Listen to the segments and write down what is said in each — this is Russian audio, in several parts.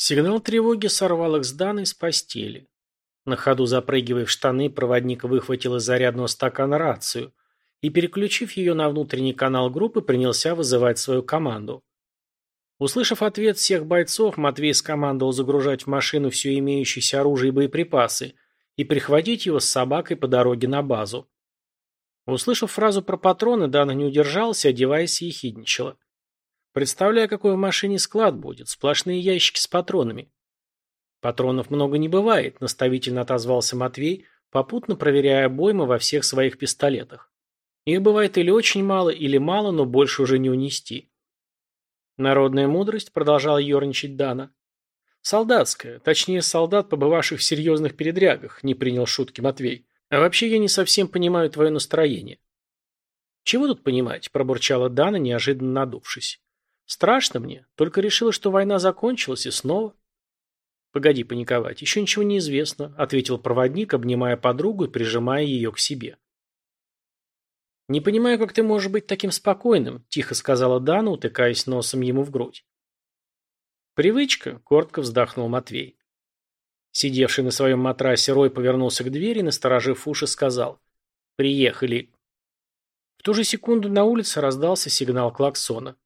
Сигнал тревоги сорвал их с Даной с постели. На ходу запрыгивая в штаны, проводник выхватил из зарядного стакана рацию и, переключив ее на внутренний канал группы, принялся вызывать свою команду. Услышав ответ всех бойцов, Матвей скомандовал загружать в машину все имеющееся оружие и боеприпасы и прихватить его с собакой по дороге на базу. Услышав фразу про патроны, Дана не удержалась, одеваясь и ехидничала. Представляю, какой в машине склад будет. Сплошные ящики с патронами. Патронов много не бывает, наставительно отозвался Матвей, попутно проверяя обоймы во всех своих пистолетах. Их бывает или очень мало, или мало, но больше уже не унести. Народная мудрость, продолжала ерничать Дана. Солдатская, точнее солдат, побывавших в серьезных передрягах, не принял шутки Матвей. А вообще я не совсем понимаю твое настроение. Чего тут понимать, пробурчала Дана, неожиданно надувшись. Страшно мне, только решила, что война закончилась и снова. Погоди паниковать, еще ничего не известно, ответил проводник, обнимая подругу и прижимая ее к себе. Не понимаю, как ты можешь быть таким спокойным, тихо сказала Дана, утыкаясь носом ему в грудь. Привычка, коротко вздохнул Матвей. Сидевший на своем матрасе Рой повернулся к двери, насторожив уши, сказал «Приехали». В ту же секунду на улице раздался сигнал клаксона.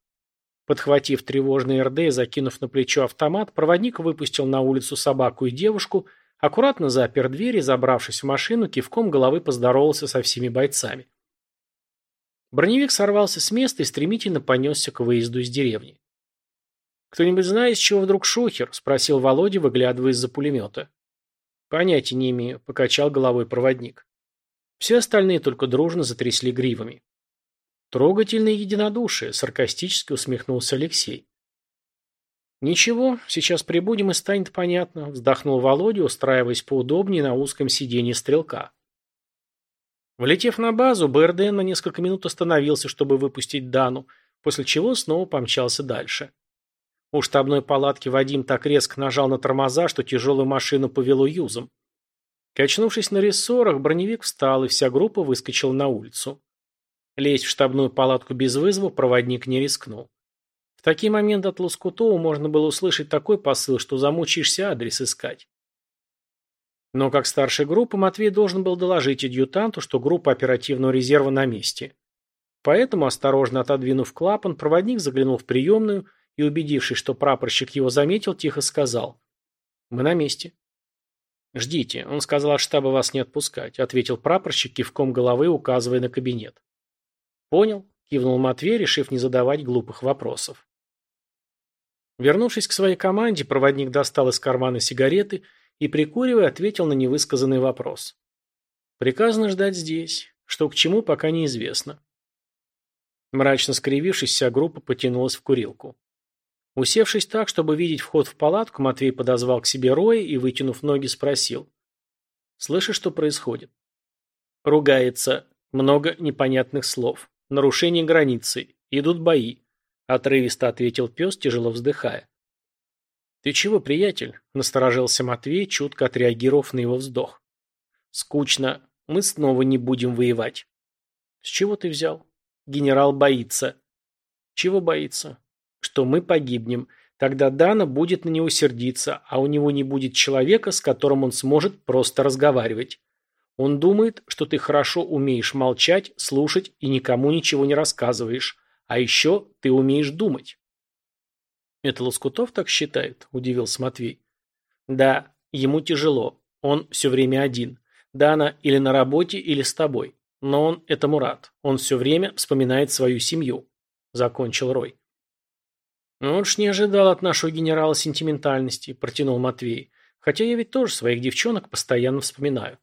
Подхватив тревожный РД и закинув на плечо автомат, проводник выпустил на улицу собаку и девушку, аккуратно запер дверь и, забравшись в машину, кивком головы поздоровался со всеми бойцами. Броневик сорвался с места и стремительно понесся к выезду из деревни. «Кто-нибудь знает, с чего вдруг шухер?» – спросил Володя, выглядывая из-за пулемета. «Понятия не имею», – покачал головой проводник. Все остальные только дружно затрясли гривами. Трогательное единодушие, саркастически усмехнулся Алексей. Ничего, сейчас прибудем и станет понятно, вздохнул Володя, устраиваясь поудобнее на узком сиденье стрелка. Влетев на базу, БРДН на несколько минут остановился, чтобы выпустить Дану, после чего снова помчался дальше. У штабной палатки Вадим так резко нажал на тормоза, что тяжелую машину повело юзом. Качнувшись на рессорах, броневик встал, и вся группа выскочила на улицу. Лезть в штабную палатку без вызова проводник не рискнул. В такие моменты от Лоскутова можно было услышать такой посыл, что замучаешься адрес искать. Но как старший группы Матвей должен был доложить адъютанту, что группа оперативного резерва на месте. Поэтому, осторожно отодвинув клапан, проводник заглянул в приемную и, убедившись, что прапорщик его заметил, тихо сказал «Мы на месте». «Ждите, он сказал от штаба вас не отпускать», ответил прапорщик, кивком головы указывая на кабинет. «Понял», – кивнул Матвей, решив не задавать глупых вопросов. Вернувшись к своей команде, проводник достал из кармана сигареты и, прикуривая, ответил на невысказанный вопрос. «Приказано ждать здесь. Что к чему, пока неизвестно». Мрачно скривившись, вся группа потянулась в курилку. Усевшись так, чтобы видеть вход в палатку, Матвей подозвал к себе Роя и, вытянув ноги, спросил. «Слышишь, что происходит?» Ругается. Много непонятных слов. Нарушение границы. Идут бои. Отрывисто ответил пес, тяжело вздыхая. «Ты чего, приятель?» – насторожился Матвей, чутко отреагировав на его вздох. «Скучно. Мы снова не будем воевать». «С чего ты взял?» «Генерал боится». «Чего боится?» «Что мы погибнем. Тогда Дана будет на него сердиться, а у него не будет человека, с которым он сможет просто разговаривать. Он думает, что ты хорошо умеешь молчать, слушать и никому ничего не рассказываешь. А еще ты умеешь думать. Это Лоскутов так считает, удивился Матвей. Да, ему тяжело. Он все время один. Дана или на работе, или с тобой. Но он этому рад. Он все время вспоминает свою семью. Закончил Рой. «Ну уж не ожидал от нашего генерала сентиментальности», – протянул Матвей. «Хотя я ведь тоже своих девчонок постоянно вспоминаю».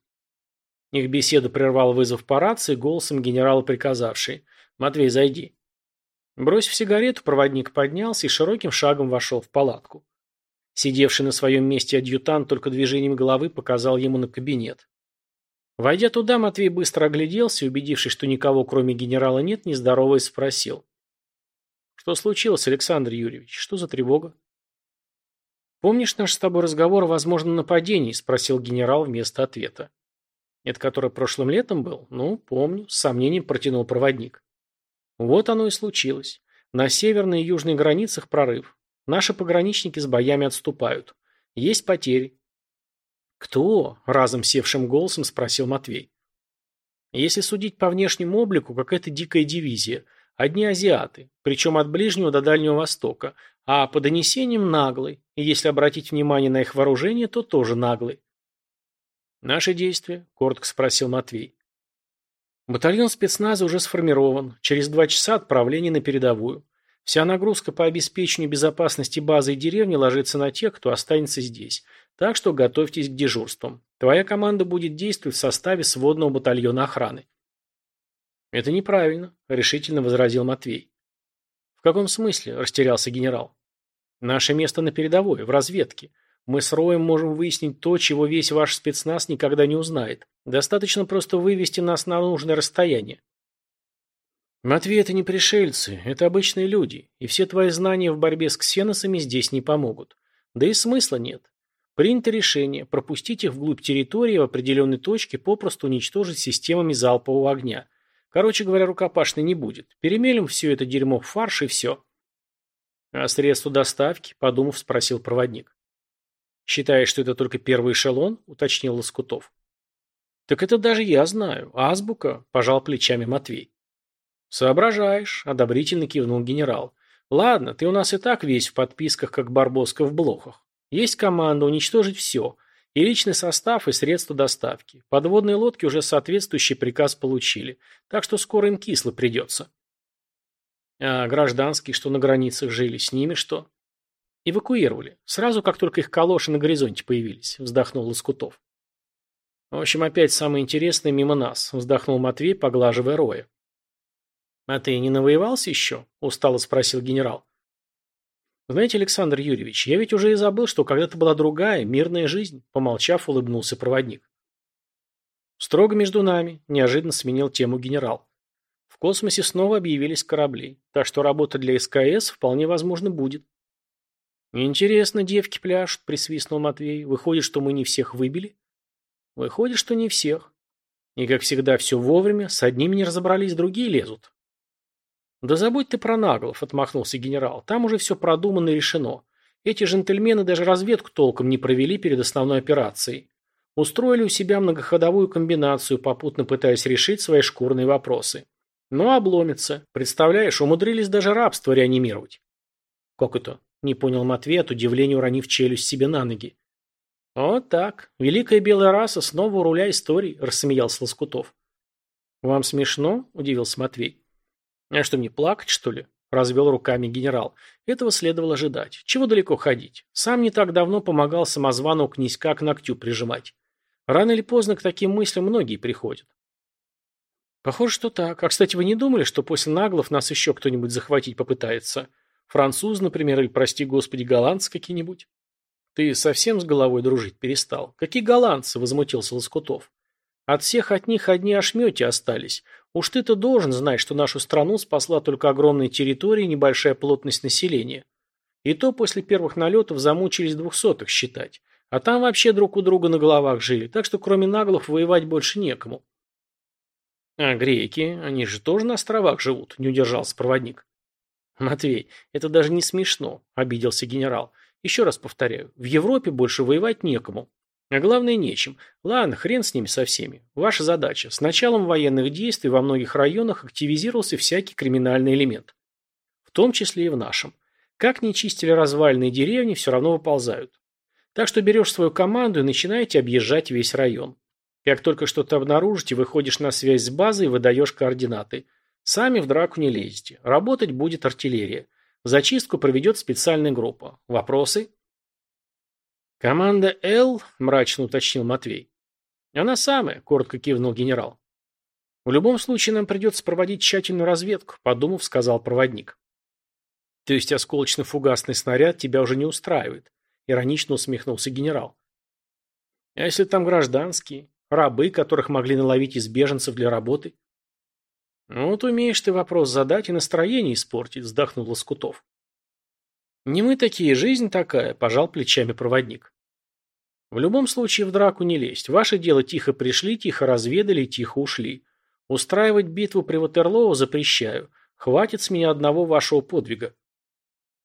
Их беседу прервал вызов по рации голосом генерала приказавший. «Матвей, зайди». Бросив сигарету, проводник поднялся и широким шагом вошел в палатку. Сидевший на своем месте адъютант только движением головы показал ему на кабинет. Войдя туда, Матвей быстро огляделся убедившись, что никого кроме генерала нет, нездороваясь, спросил. «Что случилось, Александр Юрьевич? Что за тревога?» «Помнишь наш с тобой разговор о возможном нападении?» – спросил генерал вместо ответа. Это который прошлым летом был? Ну, помню, с сомнением протянул проводник. Вот оно и случилось. На северной и южной границах прорыв. Наши пограничники с боями отступают. Есть потери. Кто? Разом севшим голосом спросил Матвей. Если судить по внешнему облику, какая-то дикая дивизия. Одни азиаты, причем от Ближнего до Дальнего Востока, а по донесениям наглый, и если обратить внимание на их вооружение, то тоже наглый. «Наши действия?» – коротко спросил Матвей. Батальон спецназа уже сформирован. Через два часа отправление на передовую. Вся нагрузка по обеспечению безопасности базы и деревни ложится на тех, кто останется здесь. Так что готовьтесь к дежурствам. Твоя команда будет действовать в составе сводного батальона охраны. Это неправильно, решительно возразил Матвей. В каком смысле? Растерялся генерал. Наше место на передовой, в разведке. Мы с Роем можем выяснить то, чего весь ваш спецназ никогда не узнает. Достаточно просто вывести нас на нужное расстояние. Матвей, это не пришельцы, это обычные люди, и все твои знания в борьбе с ксеносами здесь не помогут. Да и смысла нет. Принято решение пропустить их вглубь территории в определенной точке попросту уничтожить системами залпового огня. Короче говоря, рукопашной не будет. Перемелем все это дерьмо в фарш и все. А средства доставки, подумав, спросил проводник. Считаешь, что это только первый эшелон? Уточнил Лоскутов. Так это даже я знаю. Азбука, пожал плечами Матвей. Соображаешь, одобрительно кивнул генерал. Ладно, ты у нас и так весь в подписках, как Барбоска в блохах. Есть команда уничтожить все. И личный состав, и средства доставки. Подводные лодки уже соответствующий приказ получили. Так что скоро им кисло придется. А гражданские, что на границах жили, с ними что? Эвакуировали. Сразу, как только их калоши на горизонте появились, вздохнул Лоскутов. В общем, опять самое интересное мимо нас, вздохнул Матвей, поглаживая Роя. «А ты не навоевался еще?» – устало спросил генерал. «Знаете, Александр Юрьевич, я ведь уже и забыл, что когда-то была другая, мирная жизнь», – помолчав, улыбнулся проводник. «Строго между нами», – неожиданно сменил тему генерал. «В космосе снова объявились корабли, так что работа для СКС вполне возможно будет». «Интересно, девки пляшут», – присвистнул Матвей. «Выходит, что мы не всех выбили?» «Выходит, что не всех. И, как всегда, все вовремя, с одними не разобрались, другие лезут». «Да забудь ты про наглов», — отмахнулся генерал. «Там уже все продумано и решено. Эти джентльмены даже разведку толком не провели перед основной операцией. Устроили у себя многоходовую комбинацию, попутно пытаясь решить свои шкурные вопросы. Но обломится. Представляешь, умудрились даже рабство реанимировать». «Как это?» — не понял Матвей, от удивления уронив челюсть себе на ноги. «Вот так. Великая белая раса снова у руля истории», — рассмеялся Лоскутов. «Вам смешно?» — удивился Матвей. «А что, мне плакать, что ли?» – развел руками генерал. Этого следовало ожидать. Чего далеко ходить? Сам не так давно помогал самозвану князька к ногтю прижимать. Рано или поздно к таким мыслям многие приходят. Похоже, что так. А, кстати, вы не думали, что после наглов нас еще кто-нибудь захватить попытается? Француз, например, или, прости господи, голландцы какие-нибудь? Ты совсем с головой дружить перестал? Какие голландцы? Возмутился Лоскутов. От всех от них одни ошмети остались. Уж ты-то должен знать, что нашу страну спасла только огромная территория и небольшая плотность населения. И то после первых налетов замучились двухсотых считать. А там вообще друг у друга на головах жили, так что кроме наглов воевать больше некому. А греки, они же тоже на островах живут, не удержался проводник. Матвей, это даже не смешно, обиделся генерал. Еще раз повторяю, в Европе больше воевать некому. А главное, нечем. Ладно, хрен с ними со всеми. Ваша задача. С началом военных действий во многих районах активизировался всякий криминальный элемент. В том числе и в нашем. Как не чистили развальные деревни, все равно выползают. Так что берешь свою команду и начинаете объезжать весь район. Как только что-то обнаружите, выходишь на связь с базой и выдаешь координаты. Сами в драку не лезете. Работать будет артиллерия. Зачистку проведет специальная группа. Вопросы? «Команда «Л», — мрачно уточнил Матвей. «Она самая», — коротко кивнул генерал. «В любом случае нам придется проводить тщательную разведку», — подумав, сказал проводник. «То есть осколочно-фугасный снаряд тебя уже не устраивает?» — иронично усмехнулся генерал. «А если там гражданские, рабы, которых могли наловить из беженцев для работы?» «Ну вот умеешь ты вопрос задать и настроение испортить», — вздохнул Лоскутов. «Не мы такие, жизнь такая», – пожал плечами проводник. «В любом случае в драку не лезть. Ваше дело тихо пришли, тихо разведали, тихо ушли. Устраивать битву при Ватерлоу запрещаю. Хватит с меня одного вашего подвига».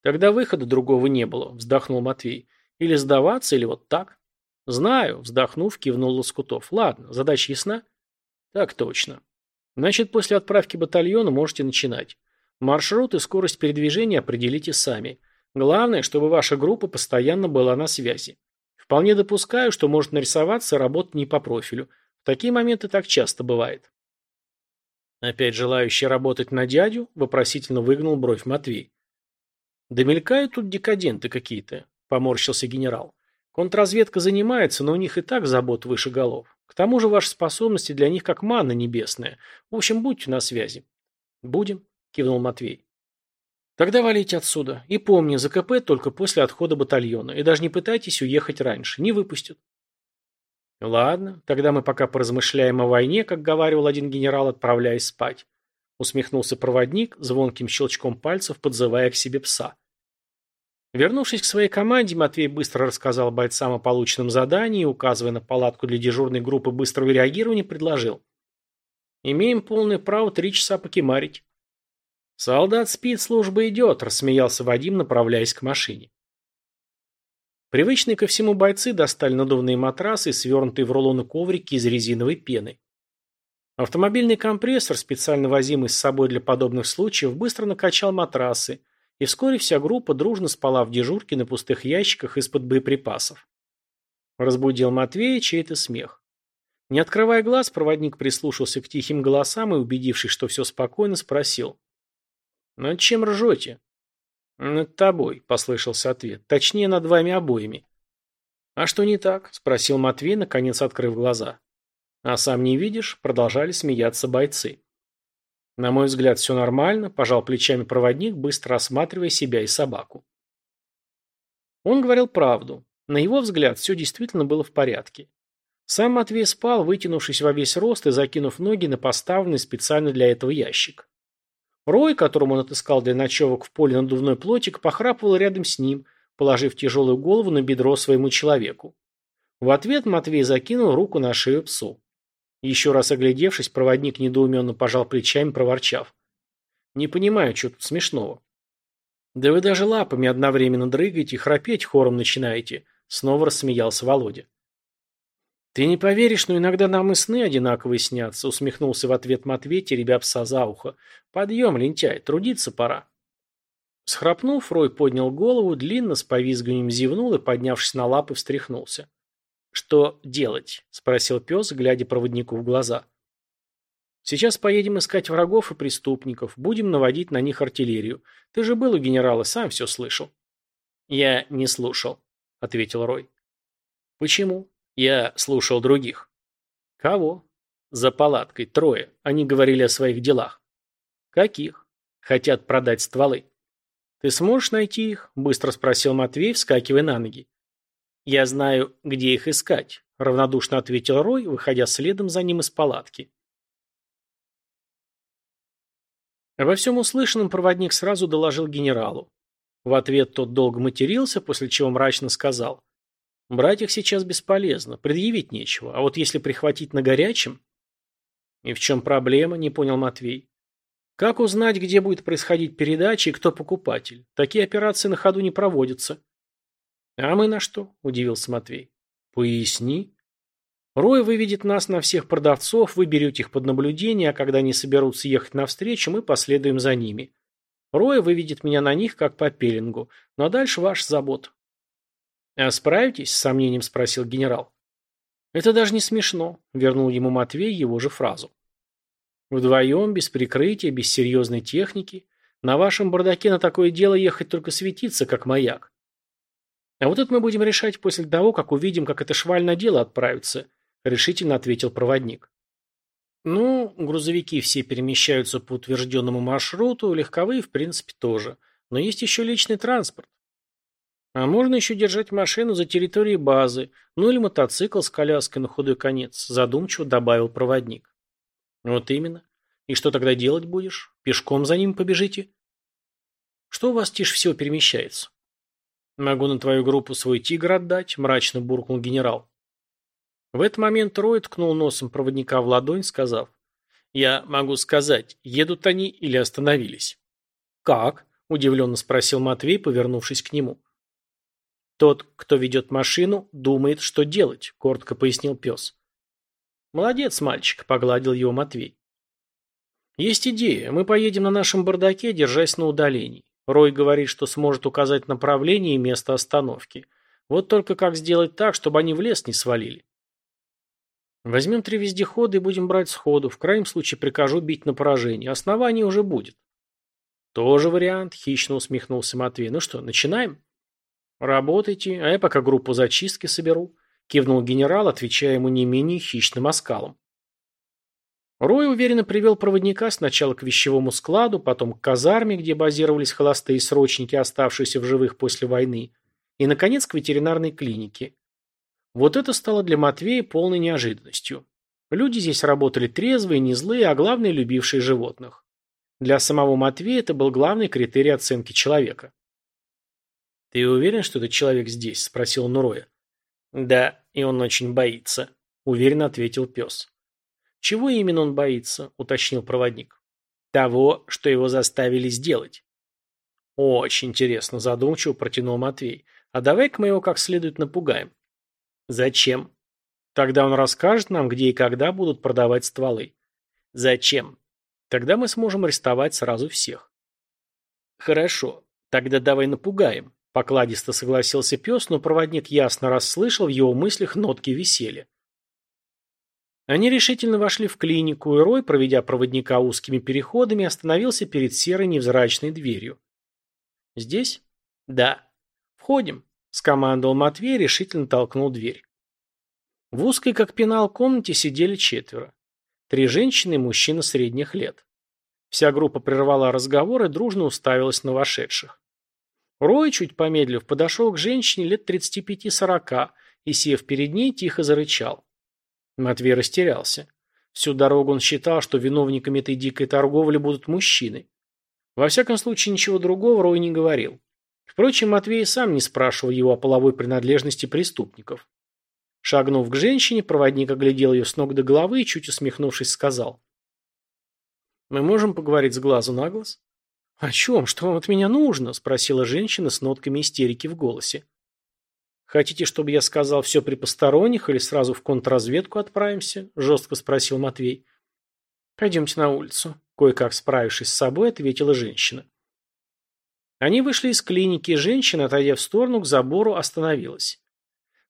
Тогда выхода другого не было, вздохнул Матвей. Или сдаваться, или вот так. Знаю, вздохнув, кивнул Лоскутов. Ладно, задача ясна? Так точно. Значит, после отправки батальона можете начинать. Маршрут и скорость передвижения определите сами. Главное, чтобы ваша группа постоянно была на связи. Вполне допускаю, что может нарисоваться работа не по профилю. В такие моменты так часто бывает. Опять желающий работать на дядю, вопросительно выгнул бровь Матвей. Да мелькают тут декаденты какие-то, поморщился генерал. Контрразведка занимается, но у них и так забот выше голов. К тому же ваши способности для них как манна небесная. В общем, будьте на связи. Будем, кивнул Матвей. Тогда валите отсюда. И помни, ЗКП только после отхода батальона. И даже не пытайтесь уехать раньше. Не выпустят. Ладно, тогда мы пока поразмышляем о войне, как говаривал один генерал, отправляясь спать. Усмехнулся проводник, звонким щелчком пальцев подзывая к себе пса. Вернувшись к своей команде, Матвей быстро рассказал бойцам о полученном задании и, указывая на палатку для дежурной группы быстрого реагирования, предложил. «Имеем полное право три часа покемарить». «Солдат спит, служба идет», – рассмеялся Вадим, направляясь к машине. Привычные ко всему бойцы достали надувные матрасы, свернутые в рулоны коврики из резиновой пены. Автомобильный компрессор, специально возимый с собой для подобных случаев, быстро накачал матрасы – и вскоре вся группа дружно спала в дежурке на пустых ящиках из-под боеприпасов. Разбудил Матвея чей-то смех. Не открывая глаз, проводник прислушался к тихим голосам и, убедившись, что все спокойно, спросил. «Над чем ржете?» «Над тобой», — послышался ответ. «Точнее, над вами обоими». «А что не так?» — спросил Матвей, наконец открыв глаза. «А сам не видишь?» — продолжали смеяться бойцы. На мой взгляд, все нормально, пожал плечами проводник, быстро осматривая себя и собаку. Он говорил правду. На его взгляд, все действительно было в порядке. Сам Матвей спал, вытянувшись во весь рост и закинув ноги на поставленный специально для этого ящик. Рой, которому он отыскал для ночевок в поле надувной плотик, похрапывал рядом с ним, положив тяжелую голову на бедро своему человеку. В ответ Матвей закинул руку на шею псу. Еще раз оглядевшись, проводник недоуменно пожал плечами, проворчав. «Не понимаю, что тут смешного». «Да вы даже лапами одновременно дрыгаете и храпеть хором начинаете», — снова рассмеялся Володя. «Ты не поверишь, но иногда нам и сны одинаковые снятся», — усмехнулся в ответ Матвей, теребя пса за ухо. «Подъем, лентяй, трудиться пора». Схрапнув, Рой поднял голову, длинно, с повизгиванием зевнул и, поднявшись на лапы, встряхнулся. «Что делать?» – спросил пес, глядя проводнику в глаза. «Сейчас поедем искать врагов и преступников, будем наводить на них артиллерию. Ты же был у генерала, сам все слышал». «Я не слушал», – ответил Рой. «Почему?» «Я слушал других». «Кого?» «За палаткой, трое. Они говорили о своих делах». «Каких?» «Хотят продать стволы». «Ты сможешь найти их?» – быстро спросил Матвей, вскакивая на ноги. «Я знаю, где их искать», — равнодушно ответил Рой, выходя следом за ним из палатки. Во всем услышанном проводник сразу доложил генералу. В ответ тот долго матерился, после чего мрачно сказал. «Брать их сейчас бесполезно, предъявить нечего, а вот если прихватить на горячем...» «И в чем проблема?» – не понял Матвей. «Как узнать, где будет происходить передача и кто покупатель? Такие операции на ходу не проводятся». «А мы на что?» – удивился Матвей. «Поясни». «Рой выведет нас на всех продавцов, вы берете их под наблюдение, а когда они соберутся ехать навстречу, мы последуем за ними. Рой выведет меня на них, как по пеленгу, но дальше ваша забота». «А справитесь?» – с сомнением спросил генерал. «Это даже не смешно», – вернул ему Матвей его же фразу. «Вдвоем, без прикрытия, без серьезной техники. На вашем бардаке на такое дело ехать только светиться, как маяк. А вот это мы будем решать после того, как увидим, как это шваль на дело отправится, решительно ответил проводник. Ну, грузовики все перемещаются по утвержденному маршруту, легковые, в принципе, тоже. Но есть еще личный транспорт. А можно еще держать машину за территорией базы, ну или мотоцикл с коляской на худой конец, задумчиво добавил проводник. Вот именно. И что тогда делать будешь? Пешком за ним побежите? Что у вас тише всего перемещается? «Могу на твою группу свой тигр отдать», – мрачно буркнул генерал. В этот момент Рой ткнул носом проводника в ладонь, сказав, «Я могу сказать, едут они или остановились». «Как?» – удивленно спросил Матвей, повернувшись к нему. «Тот, кто ведет машину, думает, что делать», – коротко пояснил пес. «Молодец, мальчик», – погладил его Матвей. «Есть идея. Мы поедем на нашем бардаке, держась на удалении. Рой говорит, что сможет указать направление и место остановки. Вот только как сделать так, чтобы они в лес не свалили?» «Возьмем три вездехода и будем брать сходу. В крайнем случае прикажу бить на поражение. Основание уже будет». «Тоже вариант», – хищно усмехнулся Матвей. «Ну что, начинаем?» «Работайте, а я пока группу зачистки соберу», – кивнул генерал, отвечая ему не менее хищным оскалом. Рой уверенно привел проводника сначала к вещевому складу, потом к казарме, где базировались холостые срочники, оставшиеся в живых после войны, и, наконец, к ветеринарной клинике. Вот это стало для Матвея полной неожиданностью. Люди здесь работали трезвые, не злые, а главное, любившие животных. Для самого Матвея это был главный критерий оценки человека. «Ты уверен, что этот человек здесь?» – спросил он Уроя. «Да, и он очень боится», – уверенно ответил пес. «Чего именно он боится?» – уточнил проводник. «Того, что его заставили сделать». «Очень интересно», – задумчиво протянул Матвей. «А давай-ка мы его как следует напугаем». «Зачем?» «Тогда он расскажет нам, где и когда будут продавать стволы». «Зачем?» Тогда мы сможем арестовать сразу всех. Хорошо, тогда давай напугаем. Покладисто согласился пес, но проводник ясно расслышал в его мыслях нотки веселья. Они решительно вошли в клинику, и Рой, проведя проводника узкими переходами, остановился перед серой невзрачной дверью. «Здесь?» «Да». «Входим», — скомандовал Матвей решительно толкнул дверь. В узкой, как пенал, комнате сидели четверо. Три женщины и мужчина средних лет. Вся группа прервала разговор и дружно уставилась на вошедших. Рой, чуть помедлив, подошел к женщине лет 35-40 и, сев перед ней, тихо зарычал. Матвей растерялся. Всю дорогу он считал, что виновниками этой дикой торговли будут мужчины. Во всяком случае, ничего другого Рой не говорил. Впрочем, Матвей сам не спрашивал его о половой принадлежности преступников. Шагнув к женщине, проводник оглядел ее с ног до головы и, чуть усмехнувшись, сказал. «Мы можем поговорить с глазу на глаз?» «О чем? Что вам от меня нужно?» – спросила женщина с нотками истерики в голосе. «Хотите, чтобы я сказал все при посторонних или сразу в контрразведку отправимся?» – жестко спросил Матвей. «Пойдемте на улицу», – кое-как справившись с собой, ответила женщина. Они вышли из клиники, и женщина, отойдя в сторону к забору, остановилась.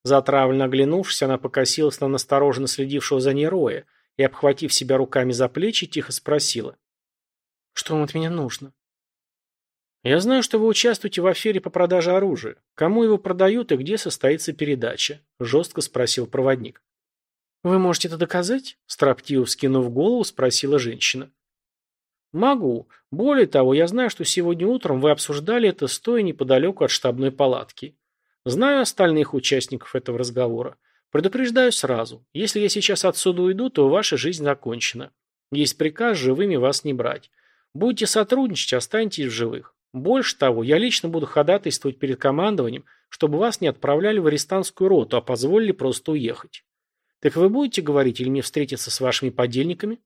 Затравленно оглянувшись, она покосилась на настороженно следившего за ней Роя и, обхватив себя руками за плечи, тихо спросила. «Что вам от меня нужно?» «Я знаю, что вы участвуете в афере по продаже оружия. Кому его продают и где состоится передача?» – жестко спросил проводник. «Вы можете это доказать?» – строптиво вскинув голову, спросила женщина. «Могу. Более того, я знаю, что сегодня утром вы обсуждали это, стоя неподалеку от штабной палатки. Знаю остальных участников этого разговора. Предупреждаю сразу. Если я сейчас отсюда уйду, то ваша жизнь закончена. Есть приказ живыми вас не брать. Будете сотрудничать, останетесь в живых. Больше того, я лично буду ходатайствовать перед командованием, чтобы вас не отправляли в арестантскую роту, а позволили просто уехать. Так вы будете говорить или мне встретиться с вашими подельниками?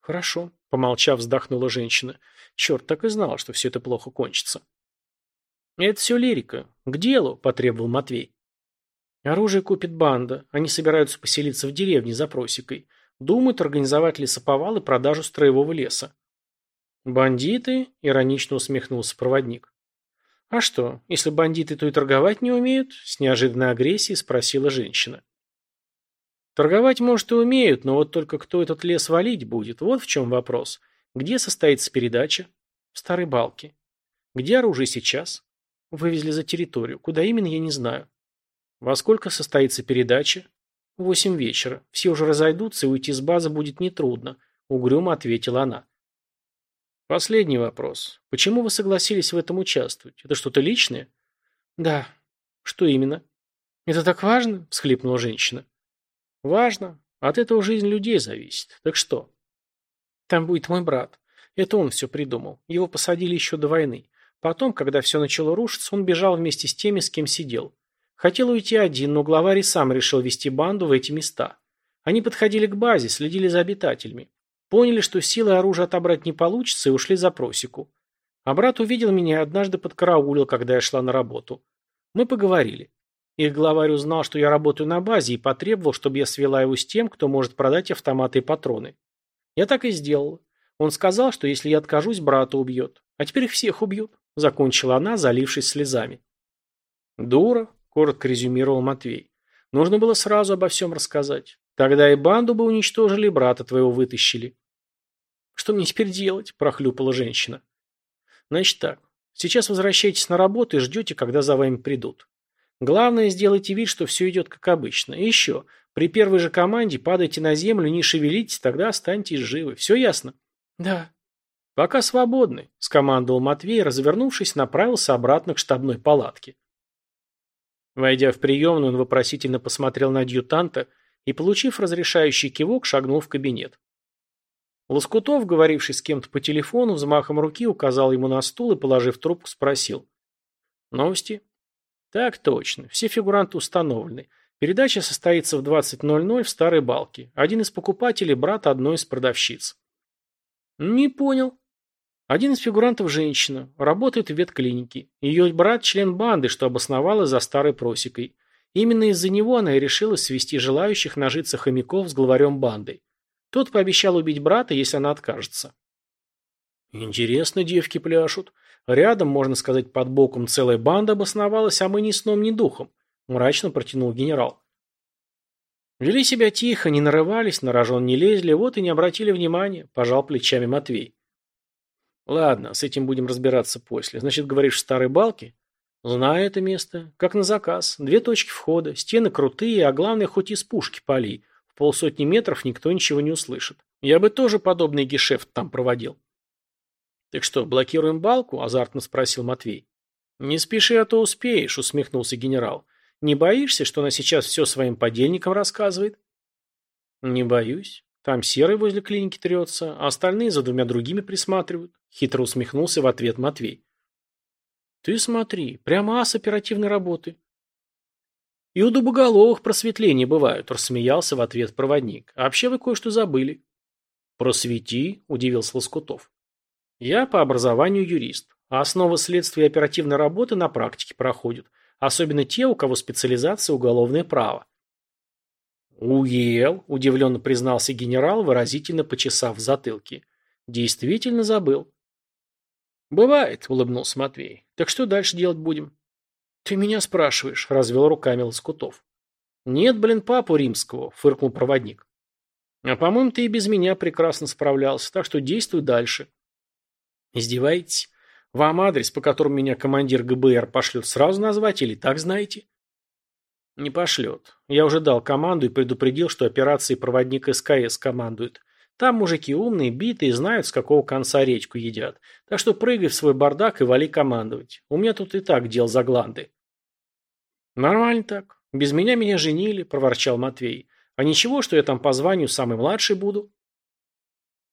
Хорошо, помолчав, вздохнула женщина. Черт, так и знала, что все это плохо кончится. «Это все лирика. К делу», – потребовал Матвей. «Оружие купит банда. Они собираются поселиться в деревне за просекой. Думают организовать лесоповал и продажу строевого леса». «Бандиты?» – иронично усмехнулся проводник. «А что, если бандиты, то и торговать не умеют?» – с неожиданной агрессией спросила женщина. «Торговать, может, и умеют, но вот только кто этот лес валить будет? Вот в чем вопрос. Где состоится передача?» «В Старой Балке». «Где оружие сейчас?» Вывезли за территорию. Куда именно, я не знаю. Во сколько состоится передача? Восемь вечера. Все уже разойдутся, и уйти с базы будет нетрудно. Угрюмо ответила она. Последний вопрос. Почему вы согласились в этом участвовать? Это что-то личное? Да. Что именно? Это так важно? Всхлипнула женщина. Важно. От этого жизнь людей зависит. Так что? Там будет мой брат. Это он все придумал. Его посадили еще до войны. Потом, когда все начало рушиться, он бежал вместе с теми, с кем сидел. Хотел уйти один, но главарь сам решил вести банду в эти места. Они подходили к базе, следили за обитателями. Поняли, что силы оружия отобрать не получится, и ушли за просеку. А брат увидел меня и однажды подкараулил, когда я шла на работу. Мы поговорили. Их главарь узнал, что я работаю на базе, и потребовал, чтобы я свела его с тем, кто может продать автоматы и патроны. Я так и сделала. Он сказал, что если я откажусь, брата убьет. А теперь их всех убьют. Закончила она, залившись слезами. Дура, коротко резюмировал Матвей. Нужно было сразу обо всем рассказать. Тогда и банду бы уничтожили, брата твоего вытащили. Что мне теперь делать? Прохлюпала женщина. Значит так. Сейчас возвращайтесь на работу и ждете, когда за вами придут. Главное, сделайте вид, что все идет как обычно. И еще, при первой же команде падайте на землю, не шевелитесь, тогда останетесь живы. Все ясно? Да. Пока свободны, скомандовал Матвей, развернувшись, направился обратно к штабной палатке. Войдя в приемную, он вопросительно посмотрел на адъютанта и, получив разрешающий кивок, шагнул в кабинет. Лоскутов, говоривший с кем-то по телефону, взмахом руки указал ему на стул и, положив трубку, спросил. «Новости?» Так точно. Все фигуранты установлены. Передача состоится в 20.00 в Старой Балке. Один из покупателей – брат одной из продавщиц. Не понял. Один из фигурантов – женщина. Работает в ветклинике. Ее брат – член банды, что обосновалась за Старой Просекой. Именно из-за него она и решила свести желающих нажиться хомяков с главарем банды. Тот пообещал убить брата, если она откажется. Интересно, девки пляшут. Рядом, можно сказать, под боком целая банда обосновалась, а мы ни сном, ни духом, мрачно протянул генерал. Вели себя тихо, не нарывались, на рожон не лезли, вот и не обратили внимания, пожал плечами Матвей. Ладно, с этим будем разбираться после. Значит, говоришь, в старой балке? Знаю это место. Как на заказ. Две точки входа, стены крутые, а главное, хоть из пушки пали. Полсотни метров никто ничего не услышит. Я бы тоже подобный гешефт там проводил. «Так что, блокируем балку?» – азартно спросил Матвей. «Не спеши, а то успеешь», – усмехнулся генерал. «Не боишься, что она сейчас все своим подельникам рассказывает?» «Не боюсь. Там серый возле клиники трется, а остальные за двумя другими присматривают», – хитро усмехнулся в ответ Матвей. «Ты смотри, прямо ас оперативной работы». «И у дубоголовых просветления бывают», – рассмеялся в ответ проводник. «А вообще вы кое-что забыли». «Просвети», – удивился Лоскутов. Я по образованию юрист, а основы следствия и оперативной работы на практике проходят, особенно те, у кого специализация уголовное право. «Уел», – удивленно признался генерал, выразительно почесав в затылке. «Действительно забыл». «Бывает», – улыбнулся Матвей. «Так что дальше делать будем?» «Ты меня спрашиваешь», – развел руками Лоскутов. «Нет, блин, папу римского», – фыркнул проводник. «А по-моему, ты и без меня прекрасно справлялся, так что действуй дальше». Издеваетесь? Вам адрес, по которому меня командир ГБР пошлет, сразу назвать или так знаете? Не пошлет. Я уже дал команду и предупредил, что операции проводник СКС командует. Там мужики умные, битые, знают, с какого конца речку едят. Так что прыгай в свой бардак и вали командовать. У меня тут и так дел за гланды. Нормально так. Без меня меня женили, проворчал Матвей. А ничего, что я там по званию самый младший буду?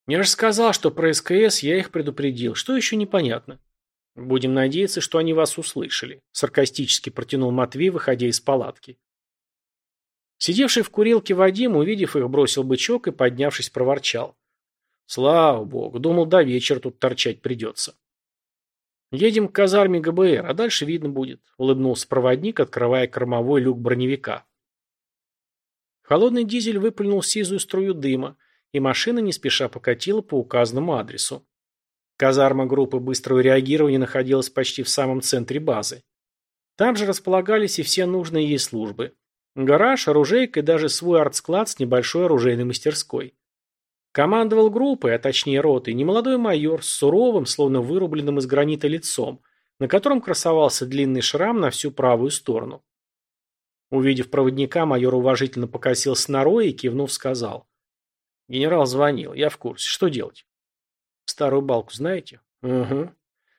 Я же сказал, что про СКС я их предупредил. Что еще непонятно? Будем надеяться, что они вас услышали. Саркастически протянул Матвей, выходя из палатки. Сидевший в курилке Вадим, увидев их, бросил бычок и, поднявшись, проворчал. Слава богу, думал, до вечера тут торчать придется. Едем к казарме ГБР, а дальше видно будет, улыбнулся проводник, открывая кормовой люк броневика. Холодный дизель выплюнул сизую струю дыма, и машина не спеша покатила по указанному адресу. Казарма группы быстрого реагирования находилась почти в самом центре базы. Там же располагались и все нужные ей службы. Гараж, оружейка и даже свой артсклад с небольшой оружейной мастерской. Командовал группой, а точнее ротой, немолодой майор с суровым, словно вырубленным из гранита лицом, на котором красовался длинный шрам на всю правую сторону. Увидев проводника, майор уважительно покосился на Роя и, кивнув, сказал. Генерал звонил. Я в курсе. Что делать? Старую балку знаете? Угу.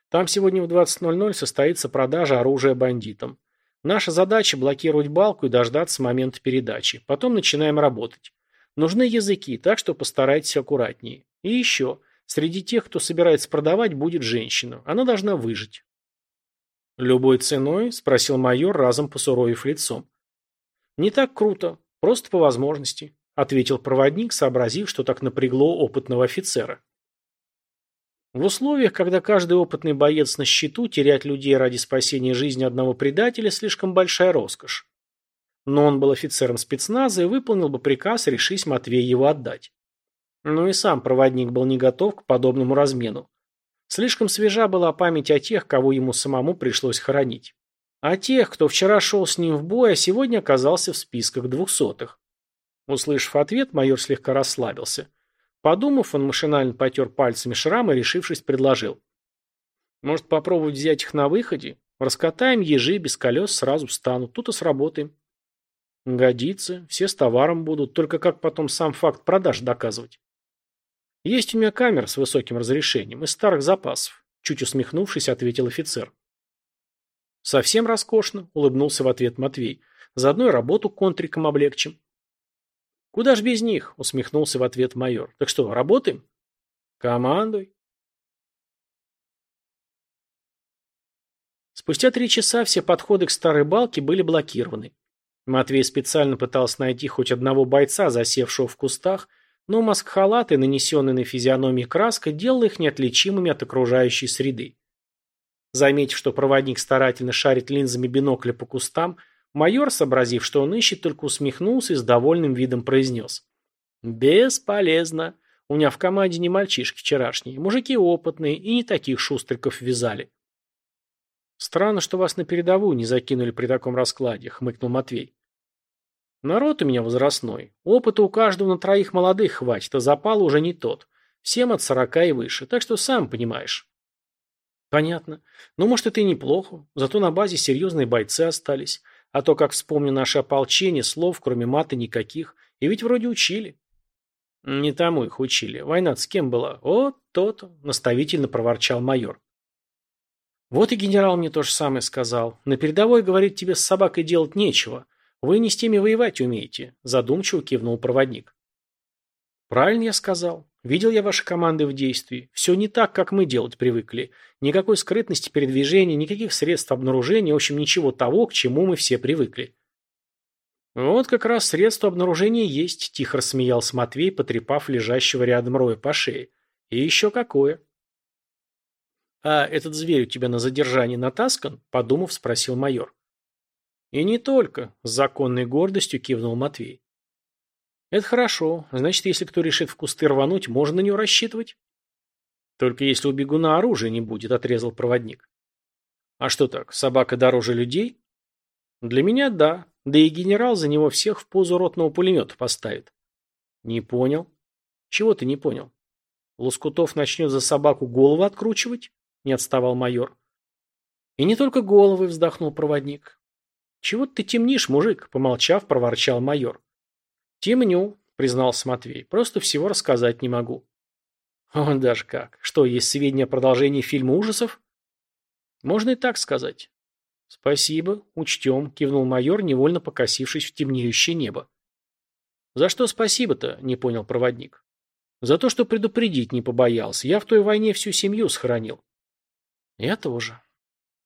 Там сегодня в 20.00 состоится продажа оружия бандитам. Наша задача блокировать балку и дождаться момента передачи. Потом начинаем работать. Нужны языки, так что постарайтесь аккуратнее. И еще. Среди тех, кто собирается продавать, будет женщина. Она должна выжить. «Любой ценой?» – спросил майор, разом посуровив лицом. «Не так круто. Просто по возможности ответил проводник, сообразив, что так напрягло опытного офицера. В условиях, когда каждый опытный боец на счету, терять людей ради спасения жизни одного предателя – слишком большая роскошь. Но он был офицером спецназа и выполнил бы приказ, решись Матвей его отдать. Но и сам проводник был не готов к подобному размену. Слишком свежа была память о тех, кого ему самому пришлось хоронить. О тех, кто вчера шел с ним в бой, а сегодня оказался в списках двухсотых. Услышав ответ, майор слегка расслабился. Подумав, он машинально потер пальцами шрам и, решившись, предложил. «Может, попробовать взять их на выходе? Раскатаем ежи, без колес сразу встанут. Тут и сработаем». «Годится. Все с товаром будут. Только как потом сам факт продаж доказывать?» «Есть у меня камера с высоким разрешением, из старых запасов», чуть усмехнувшись, ответил офицер. «Совсем роскошно», — улыбнулся в ответ Матвей. «Заодно и работу контриком облегчим». «Куда ж без них?» – усмехнулся в ответ майор. «Так что, работаем?» «Командуй». Спустя три часа все подходы к старой балке были блокированы. Матвей специально пытался найти хоть одного бойца, засевшего в кустах, но маск-халат и нанесенная на физиономии краска делал их неотличимыми от окружающей среды. Заметив, что проводник старательно шарит линзами бинокля по кустам, Майор, сообразив, что он ищет, только усмехнулся и с довольным видом произнес. «Бесполезно. У меня в команде не мальчишки вчерашние. Мужики опытные и не таких шустриков вязали». «Странно, что вас на передовую не закинули при таком раскладе», — хмыкнул Матвей. «Народ у меня возрастной. Опыта у каждого на троих молодых хватит, а запал уже не тот. Всем от сорока и выше, так что сам понимаешь». «Понятно. Ну, может, это и неплохо. Зато на базе серьезные бойцы остались. А то, как вспомню наше ополчение, слов, кроме мата, никаких. И ведь вроде учили. Не тому их учили. война с кем была? О, то-то, наставительно проворчал майор. Вот и генерал мне то же самое сказал. На передовой, говорит, тебе с собакой делать нечего. Вы не с теми воевать умеете, задумчиво кивнул проводник. Правильно я сказал. Видел я ваши команды в действии. Все не так, как мы делать привыкли. Никакой скрытности передвижения, никаких средств обнаружения, в общем, ничего того, к чему мы все привыкли. Вот как раз средства обнаружения есть, тихо рассмеялся Матвей, потрепав лежащего рядом Роя по шее. И еще какое. А этот зверь у тебя на задержании натаскан? Подумав, спросил майор. И не только, с законной гордостью кивнул Матвей. Это хорошо. Значит, если кто решит в кусты рвануть, можно на него рассчитывать? Только если у бегуна оружия не будет, отрезал проводник. А что так, собака дороже людей? Для меня да. Да и генерал за него всех в позу ротного пулемета поставит. Не понял. Чего ты не понял? Лоскутов начнет за собаку голову откручивать? Не отставал майор. И не только головы, вздохнул проводник. Чего ты темнишь, мужик? Помолчав, проворчал майор. «Темню», — признался Матвей. «Просто всего рассказать не могу». «Он даже как. Что, есть сведения о продолжении фильма ужасов?» «Можно и так сказать». «Спасибо, учтем», — кивнул майор, невольно покосившись в темнеющее небо. «За что спасибо-то?» — не понял проводник. «За то, что предупредить не побоялся. Я в той войне всю семью сохранил». «Я тоже».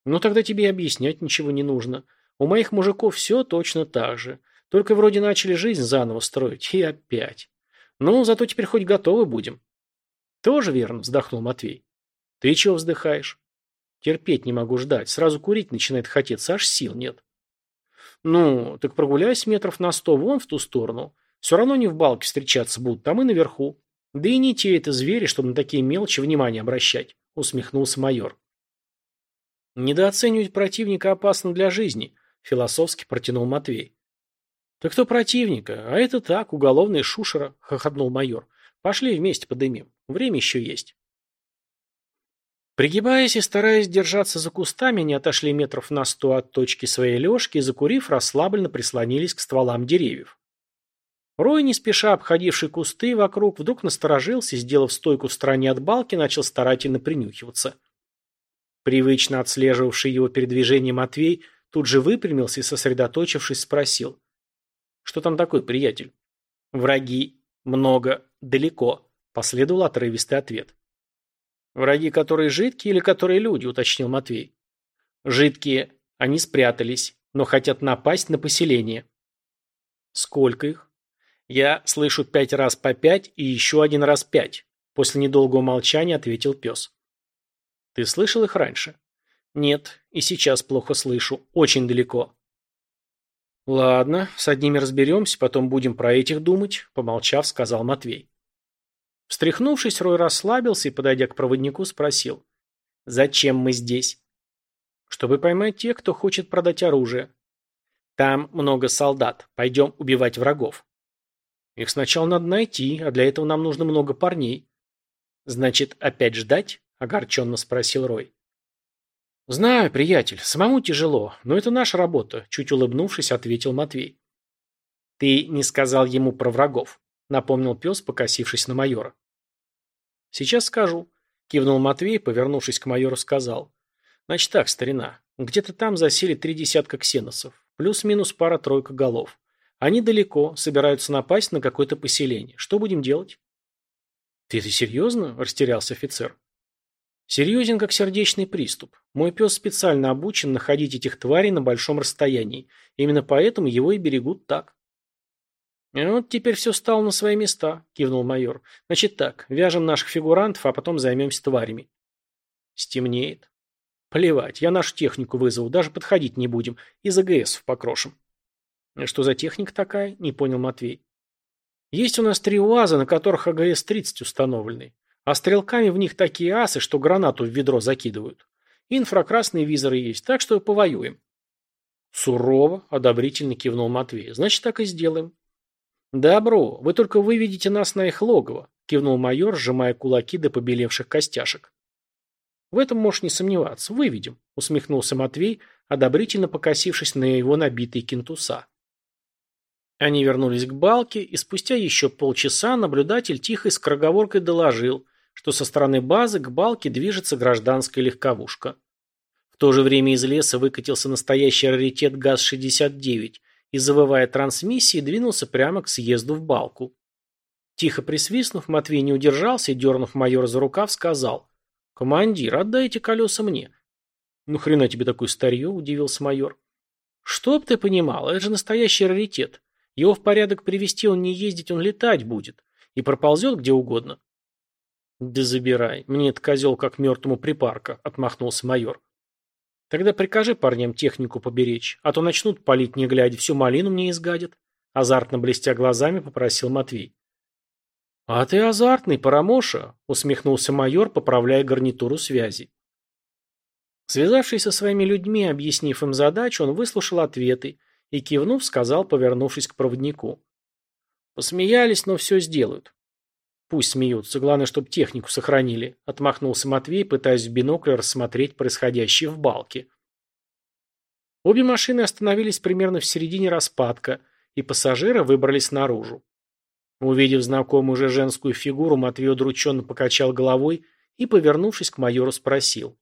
«Ну тогда тебе объяснять ничего не нужно. У моих мужиков все точно так же. Только вроде начали жизнь заново строить. И опять. Ну, зато теперь хоть готовы будем. Тоже верно, вздохнул Матвей. Ты чего вздыхаешь? Терпеть не могу ждать. Сразу курить начинает хотеться, аж сил нет. Ну, так прогуляйся метров на сто вон в ту сторону. Все равно не в балке встречаться будут, там и наверху. Да и не те это звери, чтобы на такие мелочи внимание обращать, усмехнулся майор. Недооценивать противника опасно для жизни, философски протянул Матвей. «Так кто противника? А это так, уголовная шушера», — хохотнул майор. «Пошли вместе подымим. Время еще есть». Пригибаясь и стараясь держаться за кустами, они отошли метров на сто от точки своей лёжки и, закурив, расслабленно прислонились к стволам деревьев. Рой, не спеша обходивший кусты вокруг, вдруг насторожился и, сделав стойку в стороне от балки, начал старательно принюхиваться. Привычно отслеживавший его передвижение Матвей тут же выпрямился и, сосредоточившись, спросил. Что там такое, приятель? Враги. Много. Далеко. Последовал отрывистый ответ. Враги, которые жидкие или которые люди, уточнил Матвей. Жидкие. Они спрятались, но хотят напасть на поселение. Сколько их? Я слышу пять раз по пять и еще один раз пять. После недолгого молчания ответил пес. Ты слышал их раньше? Нет, и сейчас плохо слышу. Очень далеко. Ладно, с одними разберемся, потом будем про этих думать, помолчав, сказал Матвей. Встряхнувшись, Рой расслабился и, подойдя к проводнику, спросил. «Зачем мы здесь?» «Чтобы поймать тех, кто хочет продать оружие. Там много солдат. Пойдем убивать врагов». «Их сначала надо найти, а для этого нам нужно много парней». «Значит, опять ждать?» – огорченно спросил Рой. «Знаю, приятель, самому тяжело, но это наша работа», – чуть улыбнувшись, ответил Матвей. «Ты не сказал ему про врагов», – напомнил пес, покосившись на майора. «Сейчас скажу», – кивнул Матвей, повернувшись к майору, сказал. «Значит так, старина, где-то там засели три десятка ксеносов, плюс-минус пара-тройка голов. Они далеко, собираются напасть на какое-то поселение. Что будем делать?» «Ты это серьезно?» – растерялся офицер. «Серьезен, как сердечный приступ. Мой пес специально обучен находить этих тварей на большом расстоянии. Именно поэтому его и берегут так». «Вот теперь все стало на свои места», – кивнул майор. «Значит так, вяжем наших фигурантов, а потом займемся тварями». «Стемнеет». «Плевать, я нашу технику вызову, даже подходить не будем. Из АГС покрошим». «Что за техника такая?» – не понял Матвей. «Есть у нас три УАЗа, на которых АГС-30 установлены. А стрелками в них такие асы, что гранату в ведро закидывают. Инфракрасные визоры есть, так что повоюем». «Сурово», – одобрительно кивнул Матвей. «Значит, так и сделаем». «Добро, вы только выведите нас на их логово», – кивнул майор, сжимая кулаки до побелевших костяшек. «В этом можешь не сомневаться, выведем», – усмехнулся Матвей, одобрительно покосившись на его набитые кентуса. Они вернулись к балке, и спустя еще полчаса наблюдатель тихой скороговоркой доложил, что со стороны базы к балке движется гражданская легковушка. В то же время из леса выкатился настоящий раритет ГАЗ-69, и, завывая трансмиссии, двинулся прямо к съезду в балку. Тихо присвистнув, Матвей не удержался и, дернув майора за рукав, сказал «Командир, отдай эти колеса мне». «Ну хрена тебе такое старье?» – удивился майор. «Чтоб ты понимал, это же настоящий раритет. Его в порядок привести он не ездить, он летать будет. И проползет где угодно». «Да забирай, мне этот козел как мертвому припарка», – отмахнулся майор. Тогда прикажи парням технику поберечь, а то начнут палить не глядя, всю малину мне изгадят. Азартно блестя глазами, попросил Матвей. «А ты азартный, Парамоша!» — усмехнулся майор, поправляя гарнитуру связи. Связавшись со своими людьми, объяснив им задачу, он выслушал ответы и, кивнув, сказал, повернувшись к проводнику. «Посмеялись, но все сделают. Пусть смеются, главное, чтобы технику сохранили, отмахнулся Матвей, пытаясь в бинокль рассмотреть происходящее в балке. Обе машины остановились примерно в середине распадка, и пассажиры выбрались наружу. Увидев знакомую уже женскую фигуру, Матвей удрученно покачал головой и, повернувшись к майору, спросил.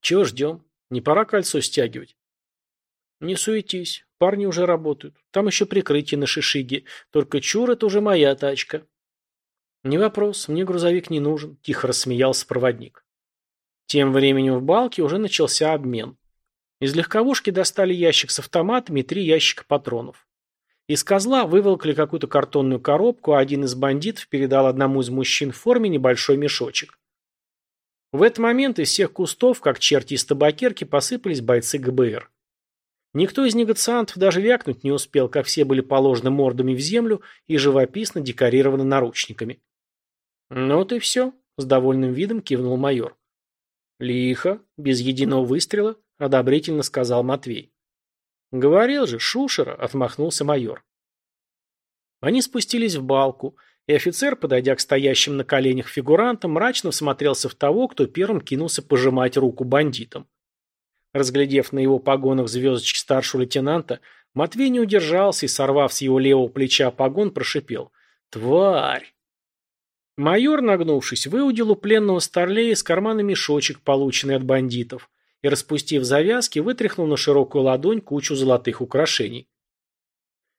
«Чего ждем? Не пора кольцо стягивать?» «Не суетись, парни уже работают. Там еще прикрытие на шишиге. Только чур, это уже моя тачка». «Не вопрос, мне грузовик не нужен», – тихо рассмеялся проводник. Тем временем в балке уже начался обмен. Из легковушки достали ящик с автоматами и три ящика патронов. Из козла выволокли какую-то картонную коробку, а один из бандитов передал одному из мужчин в форме небольшой мешочек. В этот момент из всех кустов, как черти из табакерки, посыпались бойцы ГБР. Никто из негациантов даже вякнуть не успел, как все были положены мордами в землю и живописно декорированы наручниками. «Ну вот и все», — с довольным видом кивнул майор. «Лихо, без единого выстрела», — одобрительно сказал Матвей. «Говорил же, шушера», — отмахнулся майор. Они спустились в балку, и офицер, подойдя к стоящим на коленях фигурантам, мрачно всмотрелся в того, кто первым кинулся пожимать руку бандитам. Разглядев на его погонах звездочки старшего лейтенанта, Матвей не удержался и, сорвав с его левого плеча погон, прошипел «Тварь!». Майор, нагнувшись, выудил у пленного старлея из кармана мешочек, полученный от бандитов, и, распустив завязки, вытряхнул на широкую ладонь кучу золотых украшений.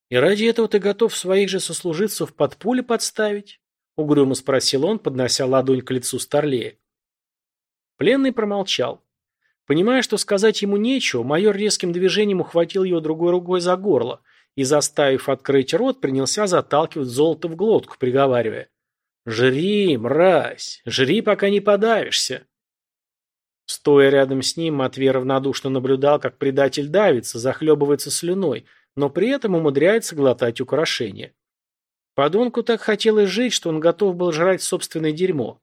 «И ради этого ты готов своих же сослуживцев под пули подставить?» — угрюмо спросил он, поднося ладонь к лицу старлея. Пленный промолчал. Понимая, что сказать ему нечего, майор резким движением ухватил его другой рукой за горло и, заставив открыть рот, принялся заталкивать золото в глотку, приговаривая. «Жри, мразь! Жри, пока не подавишься!» Стоя рядом с ним, Матвей равнодушно наблюдал, как предатель давится, захлебывается слюной, но при этом умудряется глотать украшения. Подонку так хотелось жить, что он готов был жрать собственное дерьмо.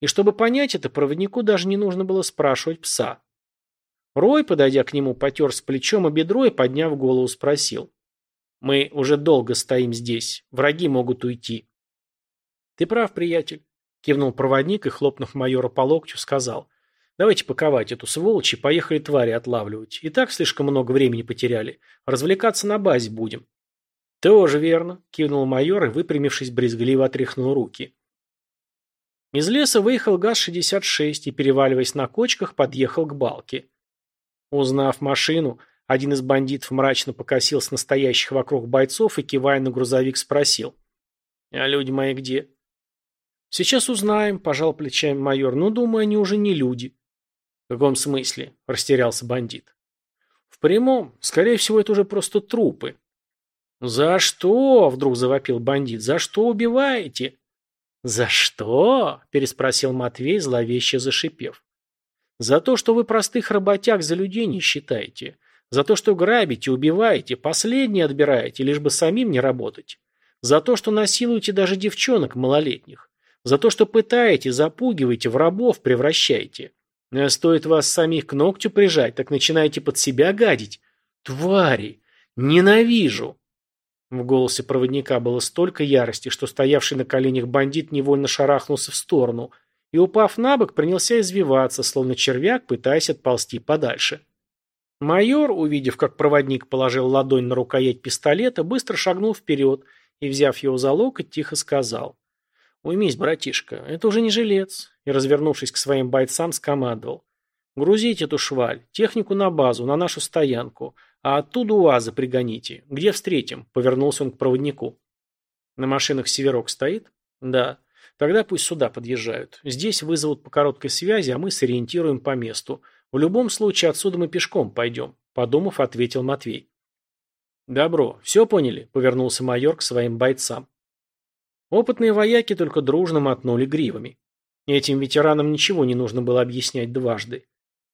И чтобы понять это, проводнику даже не нужно было спрашивать пса. Рой, подойдя к нему, потер с плечом и бедро и, подняв голову, спросил. «Мы уже долго стоим здесь. Враги могут уйти». «Ты прав, приятель», — кивнул проводник и, хлопнув майора по локтю, сказал. «Давайте паковать эту сволочь и поехали твари отлавливать. И так слишком много времени потеряли. Развлекаться на базе будем». «Тоже верно», — кивнул майор и, выпрямившись, брезгливо отряхнул руки. Из леса выехал ГАЗ-66 и, переваливаясь на кочках, подъехал к балке. Узнав машину, один из бандитов мрачно покосился настоящих вокруг бойцов и, кивая на грузовик, спросил. «А люди мои где?» «Сейчас узнаем», – пожал плечами майор. «Ну, думаю, они уже не люди». «В каком смысле?» – растерялся бандит. «В прямом. Скорее всего, это уже просто трупы». «За что?» – вдруг завопил бандит. «За что убиваете?» «За что?» – переспросил Матвей, зловеще зашипев. За то, что вы простых работяг за людей не считаете. За то, что грабите, убиваете, последние отбираете, лишь бы самим не работать. За то, что насилуете даже девчонок малолетних. За то, что пытаете, запугиваете, в рабов превращаете. А стоит вас самих к ногтю прижать, так начинаете под себя гадить. Твари! Ненавижу!» В голосе проводника было столько ярости, что стоявший на коленях бандит невольно шарахнулся в сторону – и, упав на бок, принялся извиваться, словно червяк, пытаясь отползти подальше. Майор, увидев, как проводник положил ладонь на рукоять пистолета, быстро шагнул вперед и, взяв его за локоть, тихо сказал. «Уймись, братишка, это уже не жилец», и, развернувшись к своим бойцам, скомандовал. «Грузите эту шваль, технику на базу, на нашу стоянку, а оттуда УАЗы пригоните. Где встретим?» – повернулся он к проводнику. «На машинах Северок стоит?» «Да». Тогда пусть сюда подъезжают. Здесь вызовут по короткой связи, а мы сориентируем по месту. В любом случае отсюда мы пешком пойдем, подумав, ответил Матвей. Добро, все поняли? Повернулся майор к своим бойцам. Опытные вояки только дружно мотнули гривами. Этим ветеранам ничего не нужно было объяснять дважды.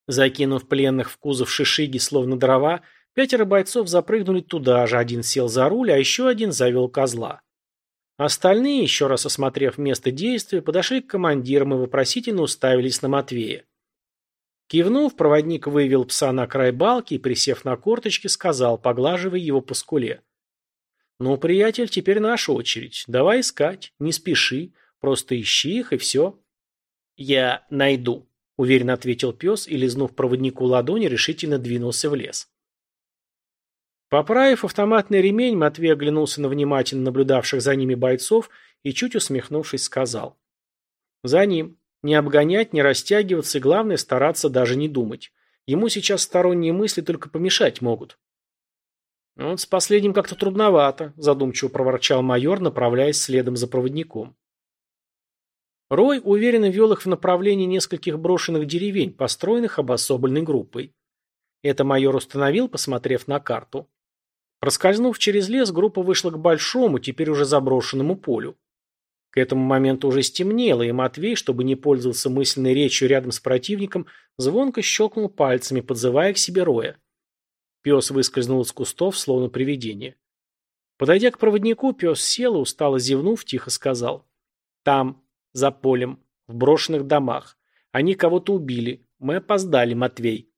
Закинув пленных в кузов шишиги, словно дрова, пятеро бойцов запрыгнули туда же, один сел за руль, а еще один завел козла. Остальные, еще раз осмотрев место действия, подошли к командирам и вопросительно уставились на Матвея. Кивнув, проводник вывел пса на край балки и, присев на корточки, сказал, поглаживая его по скуле. «Ну, приятель, теперь наша очередь. Давай искать. Не спеши. Просто ищи их, и все». «Я найду», — уверенно ответил пес и, лизнув проводнику ладони, решительно двинулся в лес. Поправив автоматный ремень, Матвей оглянулся на внимательно наблюдавших за ними бойцов и, чуть усмехнувшись, сказал. «За ним. Не обгонять, не растягиваться и, главное, стараться даже не думать. Ему сейчас сторонние мысли только помешать могут». «Вот с последним как-то трудновато», – задумчиво проворчал майор, направляясь следом за проводником. Рой уверенно вел их в направлении нескольких брошенных деревень, построенных обособленной группой. Это майор установил, посмотрев на карту. Проскользнув через лес, группа вышла к большому, теперь уже заброшенному полю. К этому моменту уже стемнело, и Матвей, чтобы не пользоваться мысленной речью рядом с противником, звонко щелкнул пальцами, подзывая к себе Роя. Пес выскользнул из кустов, словно привидение. Подойдя к проводнику, пес сел и, устало зевнув, тихо сказал. «Там, за полем, в брошенных домах. Они кого-то убили. Мы опоздали, Матвей».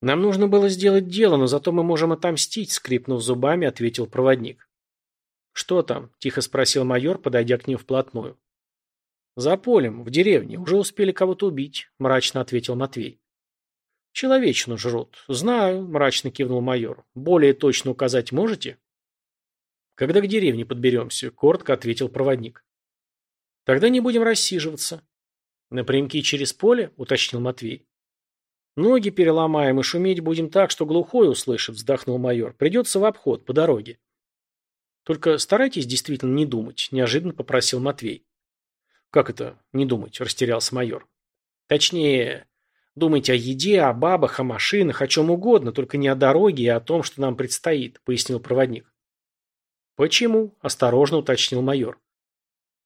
«Нам нужно было сделать дело, но зато мы можем отомстить», — скрипнув зубами, ответил проводник. «Что там?» — тихо спросил майор, подойдя к ним вплотную. «За полем, в деревне. Уже успели кого-то убить», — мрачно ответил Матвей. «Человечину жрут. Знаю», — мрачно кивнул майор. «Более точно указать можете?» «Когда к деревне подберемся», — коротко ответил проводник. «Тогда не будем рассиживаться». «Напрямки через поле?» — уточнил Матвей. «Ноги переломаем и шуметь будем так, что глухой услышит», – вздохнул майор. «Придется в обход, по дороге». «Только старайтесь действительно не думать», – неожиданно попросил Матвей. «Как это не думать?» – растерялся майор. «Точнее, думайте о еде, о бабах, о машинах, о чем угодно, только не о дороге и о том, что нам предстоит», – пояснил проводник. «Почему?» – осторожно уточнил майор.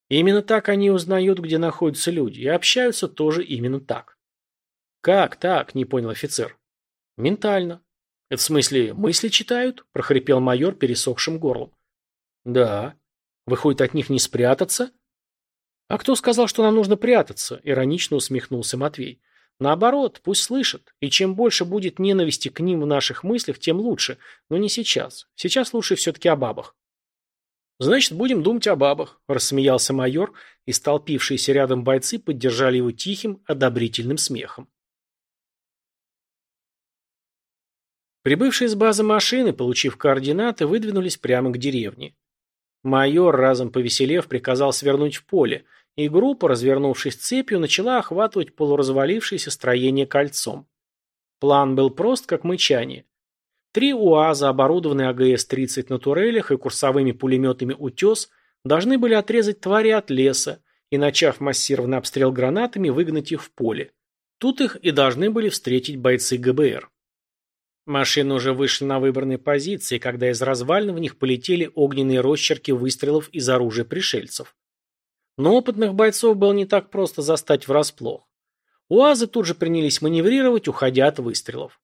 Именно так они узнают, где находятся люди, и общаются тоже именно так. Как так? Не понял офицер. Ментально. Это в смысле, мысли читают? прохрипел майор пересохшим горлом. Да. Выходит, от них не спрятаться? А кто сказал, что нам нужно прятаться? Иронично усмехнулся Матвей. Наоборот, пусть слышат. И чем больше будет ненависти к ним в наших мыслях, тем лучше. Но не сейчас. Сейчас лучше все-таки о бабах. «Значит, будем думать о бабах», – рассмеялся майор, и столпившиеся рядом бойцы поддержали его тихим, одобрительным смехом. Прибывшие с базы машины, получив координаты, выдвинулись прямо к деревне. Майор, разом повеселев, приказал свернуть в поле, и группа, развернувшись цепью, начала охватывать полуразвалившееся строение кольцом. План был прост, как мычание. Три УАЗа, оборудованные АГС-30 на турелях и курсовыми пулеметами «Утес», должны были отрезать твари от леса и, начав массированный обстрел гранатами, выгнать их в поле. Тут их и должны были встретить бойцы ГБР. Машины уже вышли на выбранные позиции, когда из развалин в них полетели огненные росчерки выстрелов из оружия пришельцев. Но опытных бойцов было не так просто застать врасплох. УАЗы тут же принялись маневрировать, уходя от выстрелов.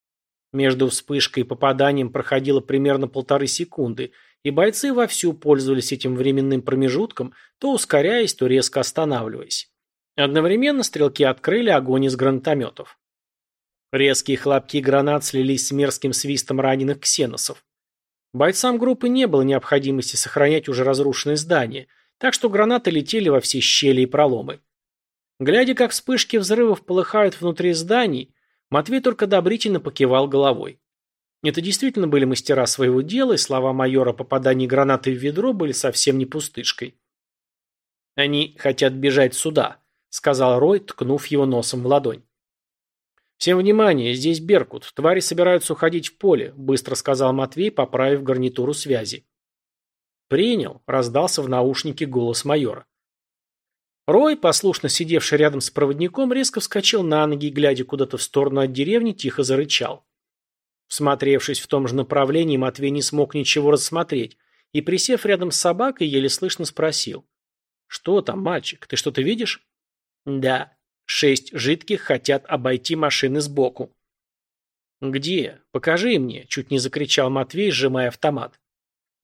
Между вспышкой и попаданием проходило примерно полторы секунды, и бойцы вовсю пользовались этим временным промежутком, то ускоряясь, то резко останавливаясь. Одновременно стрелки открыли огонь из гранатометов. Резкие хлопки гранат слились с мерзким свистом раненых ксеносов. Бойцам группы не было необходимости сохранять уже разрушенное здание, так что гранаты летели во все щели и проломы. Глядя, как вспышки взрывов полыхают внутри зданий, Матвей только одобрительно покивал головой. Это действительно были мастера своего дела, и слова майора о попадании гранаты в ведро были совсем не пустышкой. «Они хотят бежать сюда», — сказал Рой, ткнув его носом в ладонь. «Всем внимание, здесь Беркут. Твари собираются уходить в поле», — быстро сказал Матвей, поправив гарнитуру связи. «Принял», — раздался в наушнике голос майора. Рой, послушно сидевший рядом с проводником, резко вскочил на ноги и, глядя куда-то в сторону от деревни, тихо зарычал. Всмотревшись в том же направлении, Матвей не смог ничего рассмотреть и, присев рядом с собакой, еле слышно спросил. «Что там, мальчик, ты что-то видишь?» «Да. Шесть жидких хотят обойти машины сбоку». «Где? Покажи мне», — чуть не закричал Матвей, сжимая автомат.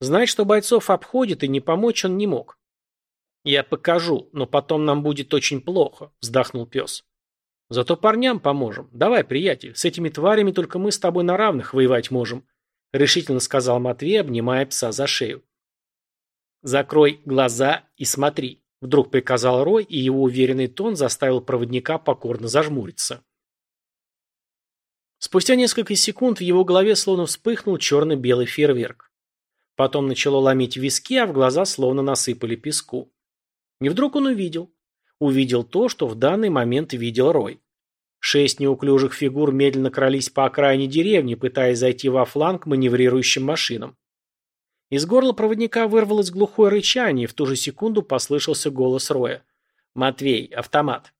Знать, что бойцов обходит, и не помочь он не мог. «Я покажу, но потом нам будет очень плохо», – вздохнул пес. «Зато парням поможем. Давай, приятель, с этими тварями только мы с тобой на равных воевать можем», – решительно сказал Матвей, обнимая пса за шею. «Закрой глаза и смотри», – вдруг приказал Рой, и его уверенный тон заставил проводника покорно зажмуриться. Спустя несколько секунд в его голове словно вспыхнул черно-белый фейерверк. Потом начало ломить виски, а в глаза словно насыпали песку. И вдруг он увидел. Увидел то, что в данный момент видел Рой. Шесть неуклюжих фигур медленно крались по окраине деревни, пытаясь зайти во фланг маневрирующим машинам. Из горла проводника вырвалось глухое рычание, и в ту же секунду послышался голос Роя. «Матвей, автомат!»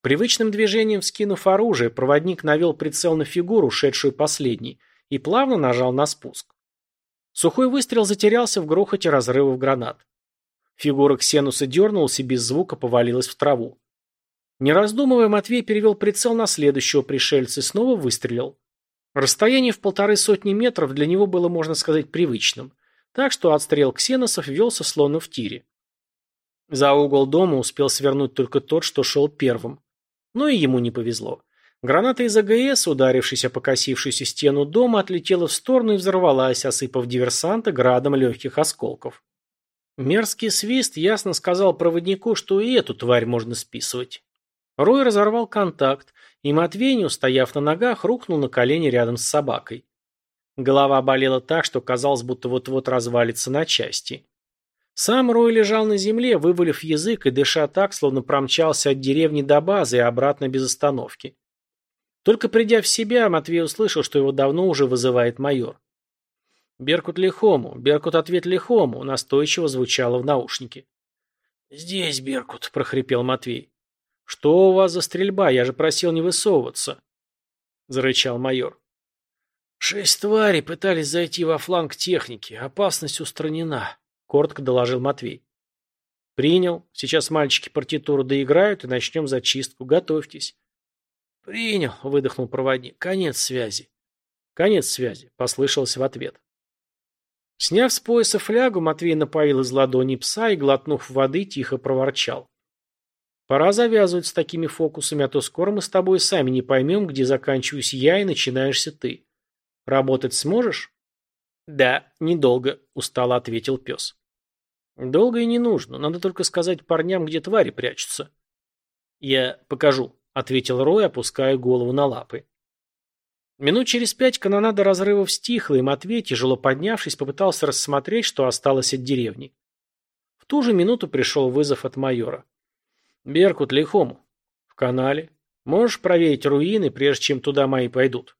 Привычным движением вскинув оружие, проводник навел прицел на фигуру, шедшую последней, и плавно нажал на спуск. Сухой выстрел затерялся в грохоте разрывов гранат. Фигура Ксенуса дернулась и без звука повалилась в траву. Не раздумывая, Матвей перевел прицел на следующего пришельца и снова выстрелил. Расстояние в полторы сотни метров для него было, можно сказать, привычным, так что отстрел ксеносов велся словно в тире. За угол дома успел свернуть только тот, что шел первым. Но и ему не повезло. Граната из АГС, ударившись о покосившуюся стену дома, отлетела в сторону и взорвалась, осыпав диверсанта градом легких осколков. Мерзкий свист ясно сказал проводнику, что и эту тварь можно списывать. Рой разорвал контакт, и Матвей, устояв на ногах, рухнул на колени рядом с собакой. Голова болела так, что казалось, будто вот-вот развалится на части. Сам Рой лежал на земле, вывалив язык и дыша так, словно промчался от деревни до базы и обратно без остановки. Только придя в себя, Матвей услышал, что его давно уже вызывает майор. «Беркут лихому! Беркут ответ лихому!» настойчиво звучало в наушнике. «Здесь, Беркут!» – прохрипел Матвей. «Что у вас за стрельба? Я же просил не высовываться!» – зарычал майор. «Шесть тварей пытались зайти во фланг техники. Опасность устранена», – коротко доложил Матвей. Принял. Сейчас мальчики партитуру доиграют и начнем зачистку. Готовьтесь. Принял, выдохнул проводник. Конец связи. Конец связи, послышалось в ответ. Сняв с пояса флягу, Матвей напоил из ладони пса и, глотнув воды, тихо проворчал. Пора завязывать с такими фокусами, а то скоро мы с тобой сами не поймем, где заканчиваюсь я и начинаешься ты. Работать сможешь? Да, недолго, устало ответил пес. Долго и не нужно, надо только сказать парням, где твари прячутся. Я покажу, ответил Рой, опуская голову на лапы. Минут через пять канонада разрывов стихла, и Матвей, тяжело поднявшись, попытался рассмотреть, что осталось от деревни. В ту же минуту пришел вызов от майора. «Беркут, лихому. В канале. Можешь проверить руины, прежде чем туда мои пойдут?»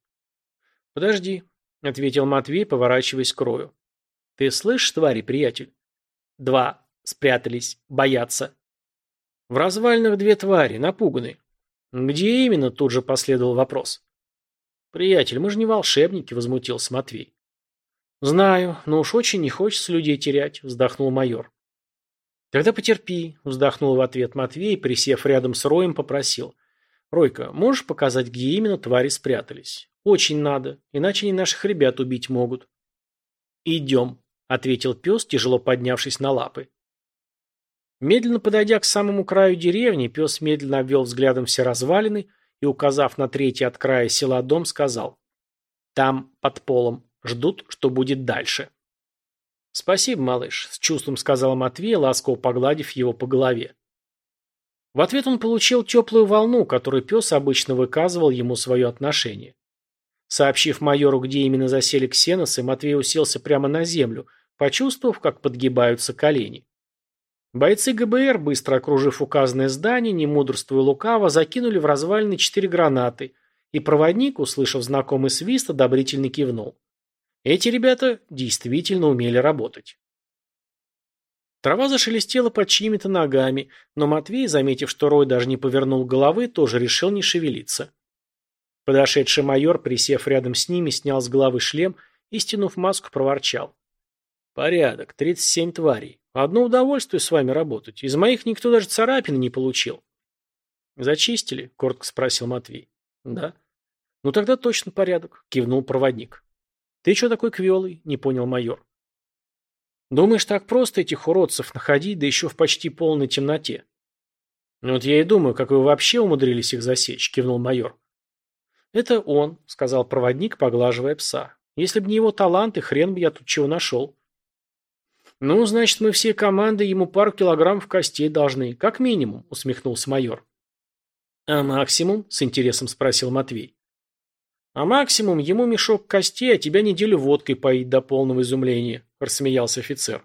«Подожди», — ответил Матвей, поворачиваясь к Рою. «Ты слышишь, твари, приятель?» «Два. Спрятались. Боятся». «В развалинах две твари, напуганы». «Где именно?» — тут же последовал вопрос. «Приятель, мы же не волшебники», — возмутился Матвей. «Знаю, но уж очень не хочется людей терять», — вздохнул майор. «Тогда потерпи», — вздохнул в ответ Матвей, присев рядом с Роем, попросил. «Ройка, можешь показать, где именно твари спрятались? Очень надо, иначе они наших ребят убить могут». «Идем», — ответил пес, тяжело поднявшись на лапы. Медленно подойдя к самому краю деревни, пес медленно обвел взглядом все развалины и, указав на третий от края села дом, сказал «Там, под полом, ждут, что будет дальше». «Спасибо, малыш», — с чувством сказал Матвей, ласково погладив его по голове. В ответ он получил теплую волну, которой пес обычно выказывал ему свое отношение. Сообщив майору, где именно засели ксеносы, Матвей уселся прямо на землю, почувствовав, как подгибаются колени. Бойцы ГБР, быстро окружив указанное здание, не мудрствуя лукаво, закинули в развалины четыре гранаты, и проводник, услышав знакомый свист, одобрительно кивнул. Эти ребята действительно умели работать. Трава зашелестела под чьими-то ногами, но Матвей, заметив, что Рой даже не повернул головы, тоже решил не шевелиться. Подошедший майор, присев рядом с ними, снял с головы шлем и, стянув маску, проворчал. «Порядок, тридцать семь тварей. Одно удовольствие с вами работать. Из моих никто даже царапины не получил. Зачистили? Коротко спросил Матвей. Да. Ну тогда точно порядок, кивнул проводник. Ты что такой квелый? Не понял майор. Думаешь, так просто этих уродцев находить, да еще в почти полной темноте? Ну вот я и думаю, как вы вообще умудрились их засечь, кивнул майор. Это он, сказал проводник, поглаживая пса. Если бы не его таланты, хрен бы я тут чего нашел. «Ну, значит, мы все команды ему пару килограммов костей должны, как минимум», — усмехнулся майор. «А максимум?» — с интересом спросил Матвей. «А максимум ему мешок костей, а тебя неделю водкой поить до полного изумления», — рассмеялся офицер.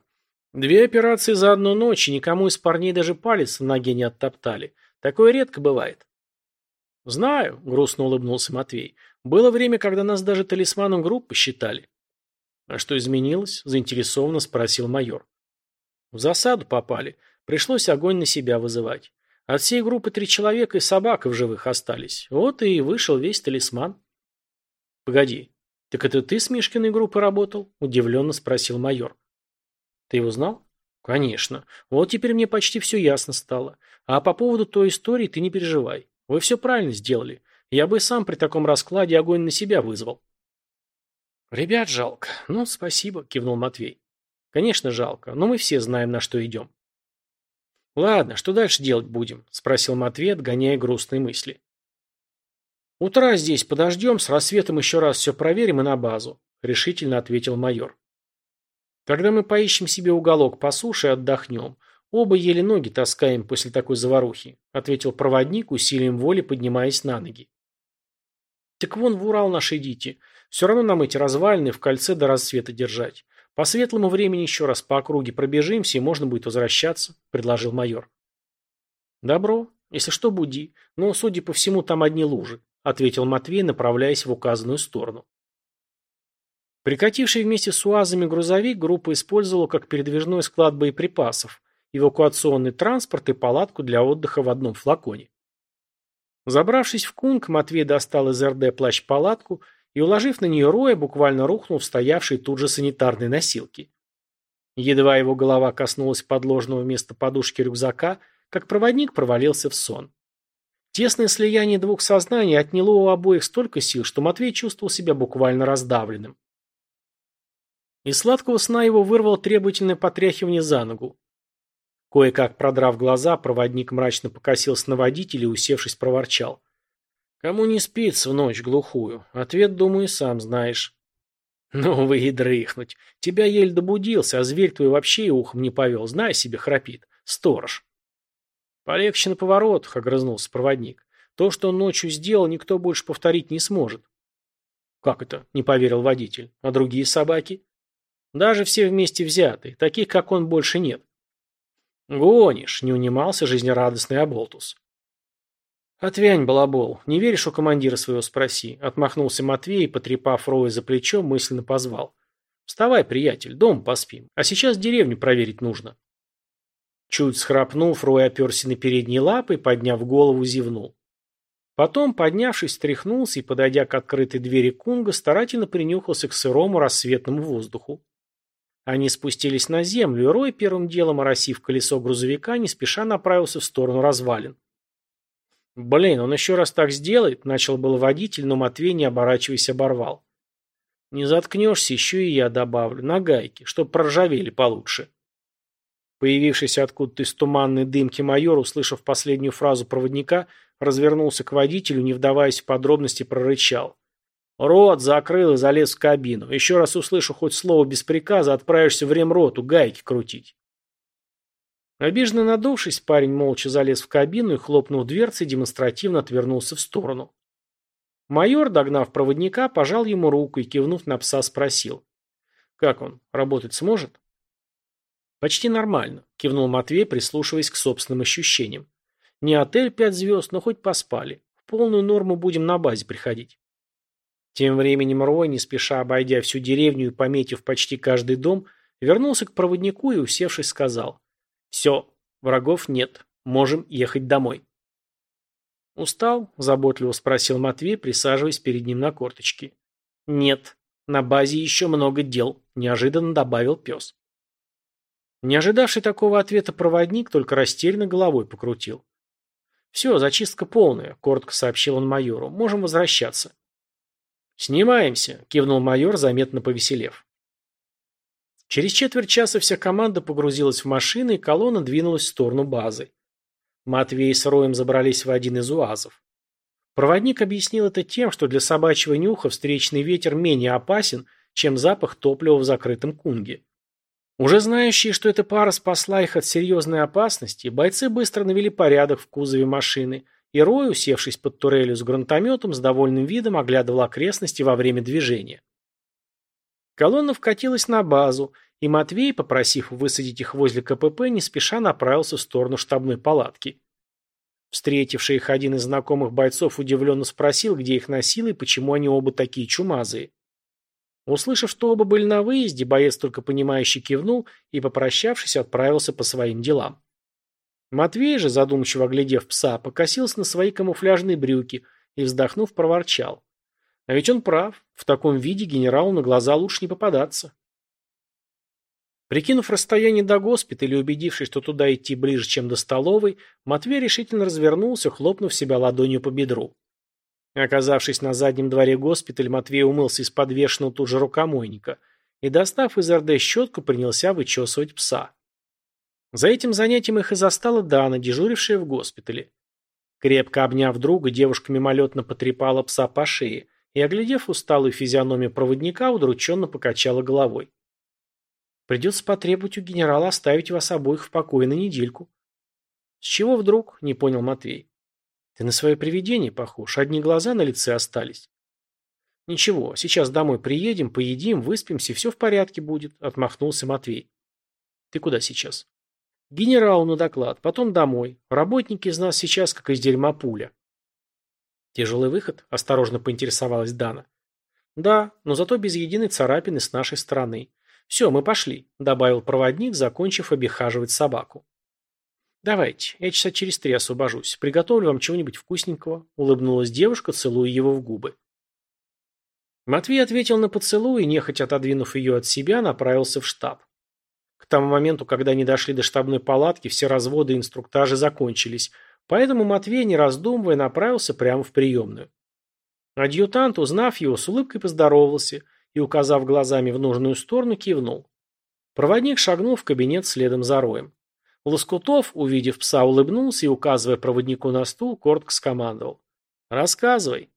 «Две операции за одну ночь, и никому из парней даже палец в ноге не оттоптали. Такое редко бывает». «Знаю», — грустно улыбнулся Матвей. «Было время, когда нас даже талисманом группы считали». «А что изменилось?» – заинтересованно спросил майор. «В засаду попали. Пришлось огонь на себя вызывать. От всей группы три человека и собака в живых остались. Вот и вышел весь талисман». «Погоди, так это ты с Мишкиной группой работал?» – удивленно спросил майор. «Ты его знал?» «Конечно. Вот теперь мне почти все ясно стало. А по поводу той истории ты не переживай. Вы все правильно сделали. Я бы сам при таком раскладе огонь на себя вызвал». «Ребят жалко. Ну, спасибо», — кивнул Матвей. «Конечно, жалко, но мы все знаем, на что идем». «Ладно, что дальше делать будем?» — спросил Матвей, отгоняя грустные мысли. «Утра здесь подождем, с рассветом еще раз все проверим и на базу», — решительно ответил майор. «Когда мы поищем себе уголок по суше и отдохнем. Оба еле ноги таскаем после такой заварухи», — ответил проводник, усилием воли поднимаясь на ноги. «Так вон в Урал наш идите. Все равно нам эти развалины в кольце до рассвета держать. По светлому времени еще раз по округе пробежимся, и можно будет возвращаться», — предложил майор. «Добро. Если что, буди. Но, судя по всему, там одни лужи», — ответил Матвей, направляясь в указанную сторону. Прикативший вместе с УАЗами грузовик группа использовала как передвижной склад боеприпасов, эвакуационный транспорт и палатку для отдыха в одном флаконе. Забравшись в кунг, Матвей достал из РД плащ-палатку и, уложив на нее роя, буквально рухнул в стоявшие тут же санитарные носилки. Едва его голова коснулась подложного вместо подушки рюкзака, как проводник провалился в сон. Тесное слияние двух сознаний отняло у обоих столько сил, что Матвей чувствовал себя буквально раздавленным. Из сладкого сна его вырвало требовательное потряхивание за ногу. Кое-как продрав глаза, проводник мрачно покосился на водителя и, усевшись, проворчал. «Кому не спится в ночь глухую? Ответ, думаю, сам знаешь». «Ну вы и дрыхнуть. Тебя еле добудился, а зверь твой вообще и ухом не повел. Знай себе, храпит. Сторож». «Полегче на поворотах», — огрызнулся проводник. «То, что он ночью сделал, никто больше повторить не сможет». «Как это?» — не поверил водитель. «А другие собаки?» «Даже все вместе взятые. Таких, как он, больше нет». «Гонишь», — не унимался жизнерадостный Аболтус. «Отвянь, балабол, не веришь у командира своего спроси», — отмахнулся Матвей и, потрепав Роя за плечо, мысленно позвал. «Вставай, приятель, дом поспим, а сейчас деревню проверить нужно». Чуть схрапнув, Рой оперся на передние лапы и, подняв голову, зевнул. Потом, поднявшись, стряхнулся и, подойдя к открытой двери Кунга, старательно принюхался к сырому рассветному воздуху. Они спустились на землю, и Рой, первым делом оросив колесо грузовика, не спеша направился в сторону развалин. «Блин, он еще раз так сделает», — начал был водитель, но Матвей, не оборачиваясь, оборвал. «Не заткнешься, еще и я добавлю, на гайки, чтоб проржавели получше». Появившийся откуда-то из туманной дымки майор, услышав последнюю фразу проводника, развернулся к водителю, не вдаваясь в подробности, прорычал. «Рот закрыл и залез в кабину. Еще раз услышу хоть слово без приказа, отправишься в ремроту, гайки крутить». Обиженно надувшись, парень молча залез в кабину и, хлопнув дверцей, демонстративно отвернулся в сторону. Майор, догнав проводника, пожал ему руку и, кивнув на пса, спросил. «Как он? Работать сможет?» «Почти нормально», – кивнул Матвей, прислушиваясь к собственным ощущениям. «Не отель пять звезд, но хоть поспали. В полную норму будем на базе приходить». Тем временем Рой, не спеша обойдя всю деревню и пометив почти каждый дом, вернулся к проводнику и, усевшись, сказал. «Все, врагов нет. Можем ехать домой». «Устал?» – заботливо спросил Матвей, присаживаясь перед ним на корточки. «Нет, на базе еще много дел», – неожиданно добавил пес. Не ожидавший такого ответа проводник только растерянно головой покрутил. «Все, зачистка полная», — коротко сообщил он майору. «Можем возвращаться». «Снимаемся», — кивнул майор, заметно повеселев. Через четверть часа вся команда погрузилась в машины, и колонна двинулась в сторону базы. Матвей с Роем забрались в один из уазов. Проводник объяснил это тем, что для собачьего нюха встречный ветер менее опасен, чем запах топлива в закрытом кунге. Уже знающие, что эта пара спасла их от серьезной опасности, бойцы быстро навели порядок в кузове машины, и Рой, усевшись под турелью с гранатометом, с довольным видом оглядывал окрестности во время движения. Колонна вкатилась на базу, и Матвей, попросив высадить их возле КПП, не спеша направился в сторону штабной палатки. Встретивший их один из знакомых бойцов удивленно спросил, где их носило и почему они оба такие чумазые. Услышав, что оба были на выезде, боец только понимающе кивнул и, попрощавшись, отправился по своим делам. Матвей же, задумчиво оглядев пса, покосился на свои камуфляжные брюки и, вздохнув, проворчал. А ведь он прав, в таком виде генералу на глаза лучше не попадаться. Прикинув расстояние до госпиталя и убедившись, что туда идти ближе, чем до столовой, Матвей решительно развернулся, хлопнув себя ладонью по бедру. Оказавшись на заднем дворе госпиталя, Матвей умылся из подвешенного тут же рукомойника и, достав из РД щетку, принялся вычесывать пса. За этим занятием их и застала Дана, дежурившая в госпитале. Крепко обняв друга, девушка мимолетно потрепала пса по шее и, оглядев усталую физиономию проводника, удрученно покачала головой. «Придется потребовать у генерала оставить вас обоих в покое на недельку». «С чего вдруг?» – не понял Матвей. Ты на свое привидение похож, одни глаза на лице остались. Ничего, сейчас домой приедем, поедим, выспимся, все в порядке будет, отмахнулся Матвей. Ты куда сейчас? Генералу на доклад, потом домой. Работники из нас сейчас как из дерьма пуля. Тяжелый выход? Осторожно поинтересовалась Дана. Да, но зато без единой царапины с нашей стороны. Все, мы пошли, добавил проводник, закончив обихаживать собаку. «Давайте, я часа через три освобожусь. Приготовлю вам чего-нибудь вкусненького», — улыбнулась девушка, целуя его в губы. Матвей ответил на поцелуй и, нехотя отодвинув ее от себя, направился в штаб. К тому моменту, когда они дошли до штабной палатки, все разводы и инструктажи закончились, поэтому Матвей, не раздумывая, направился прямо в приемную. Адъютант, узнав его, с улыбкой поздоровался и, указав глазами в нужную сторону, кивнул. Проводник шагнул в кабинет следом за роем. Лоскутов, увидев пса, улыбнулся и, указывая проводнику на стул, коротко скомандовал. «Рассказывай».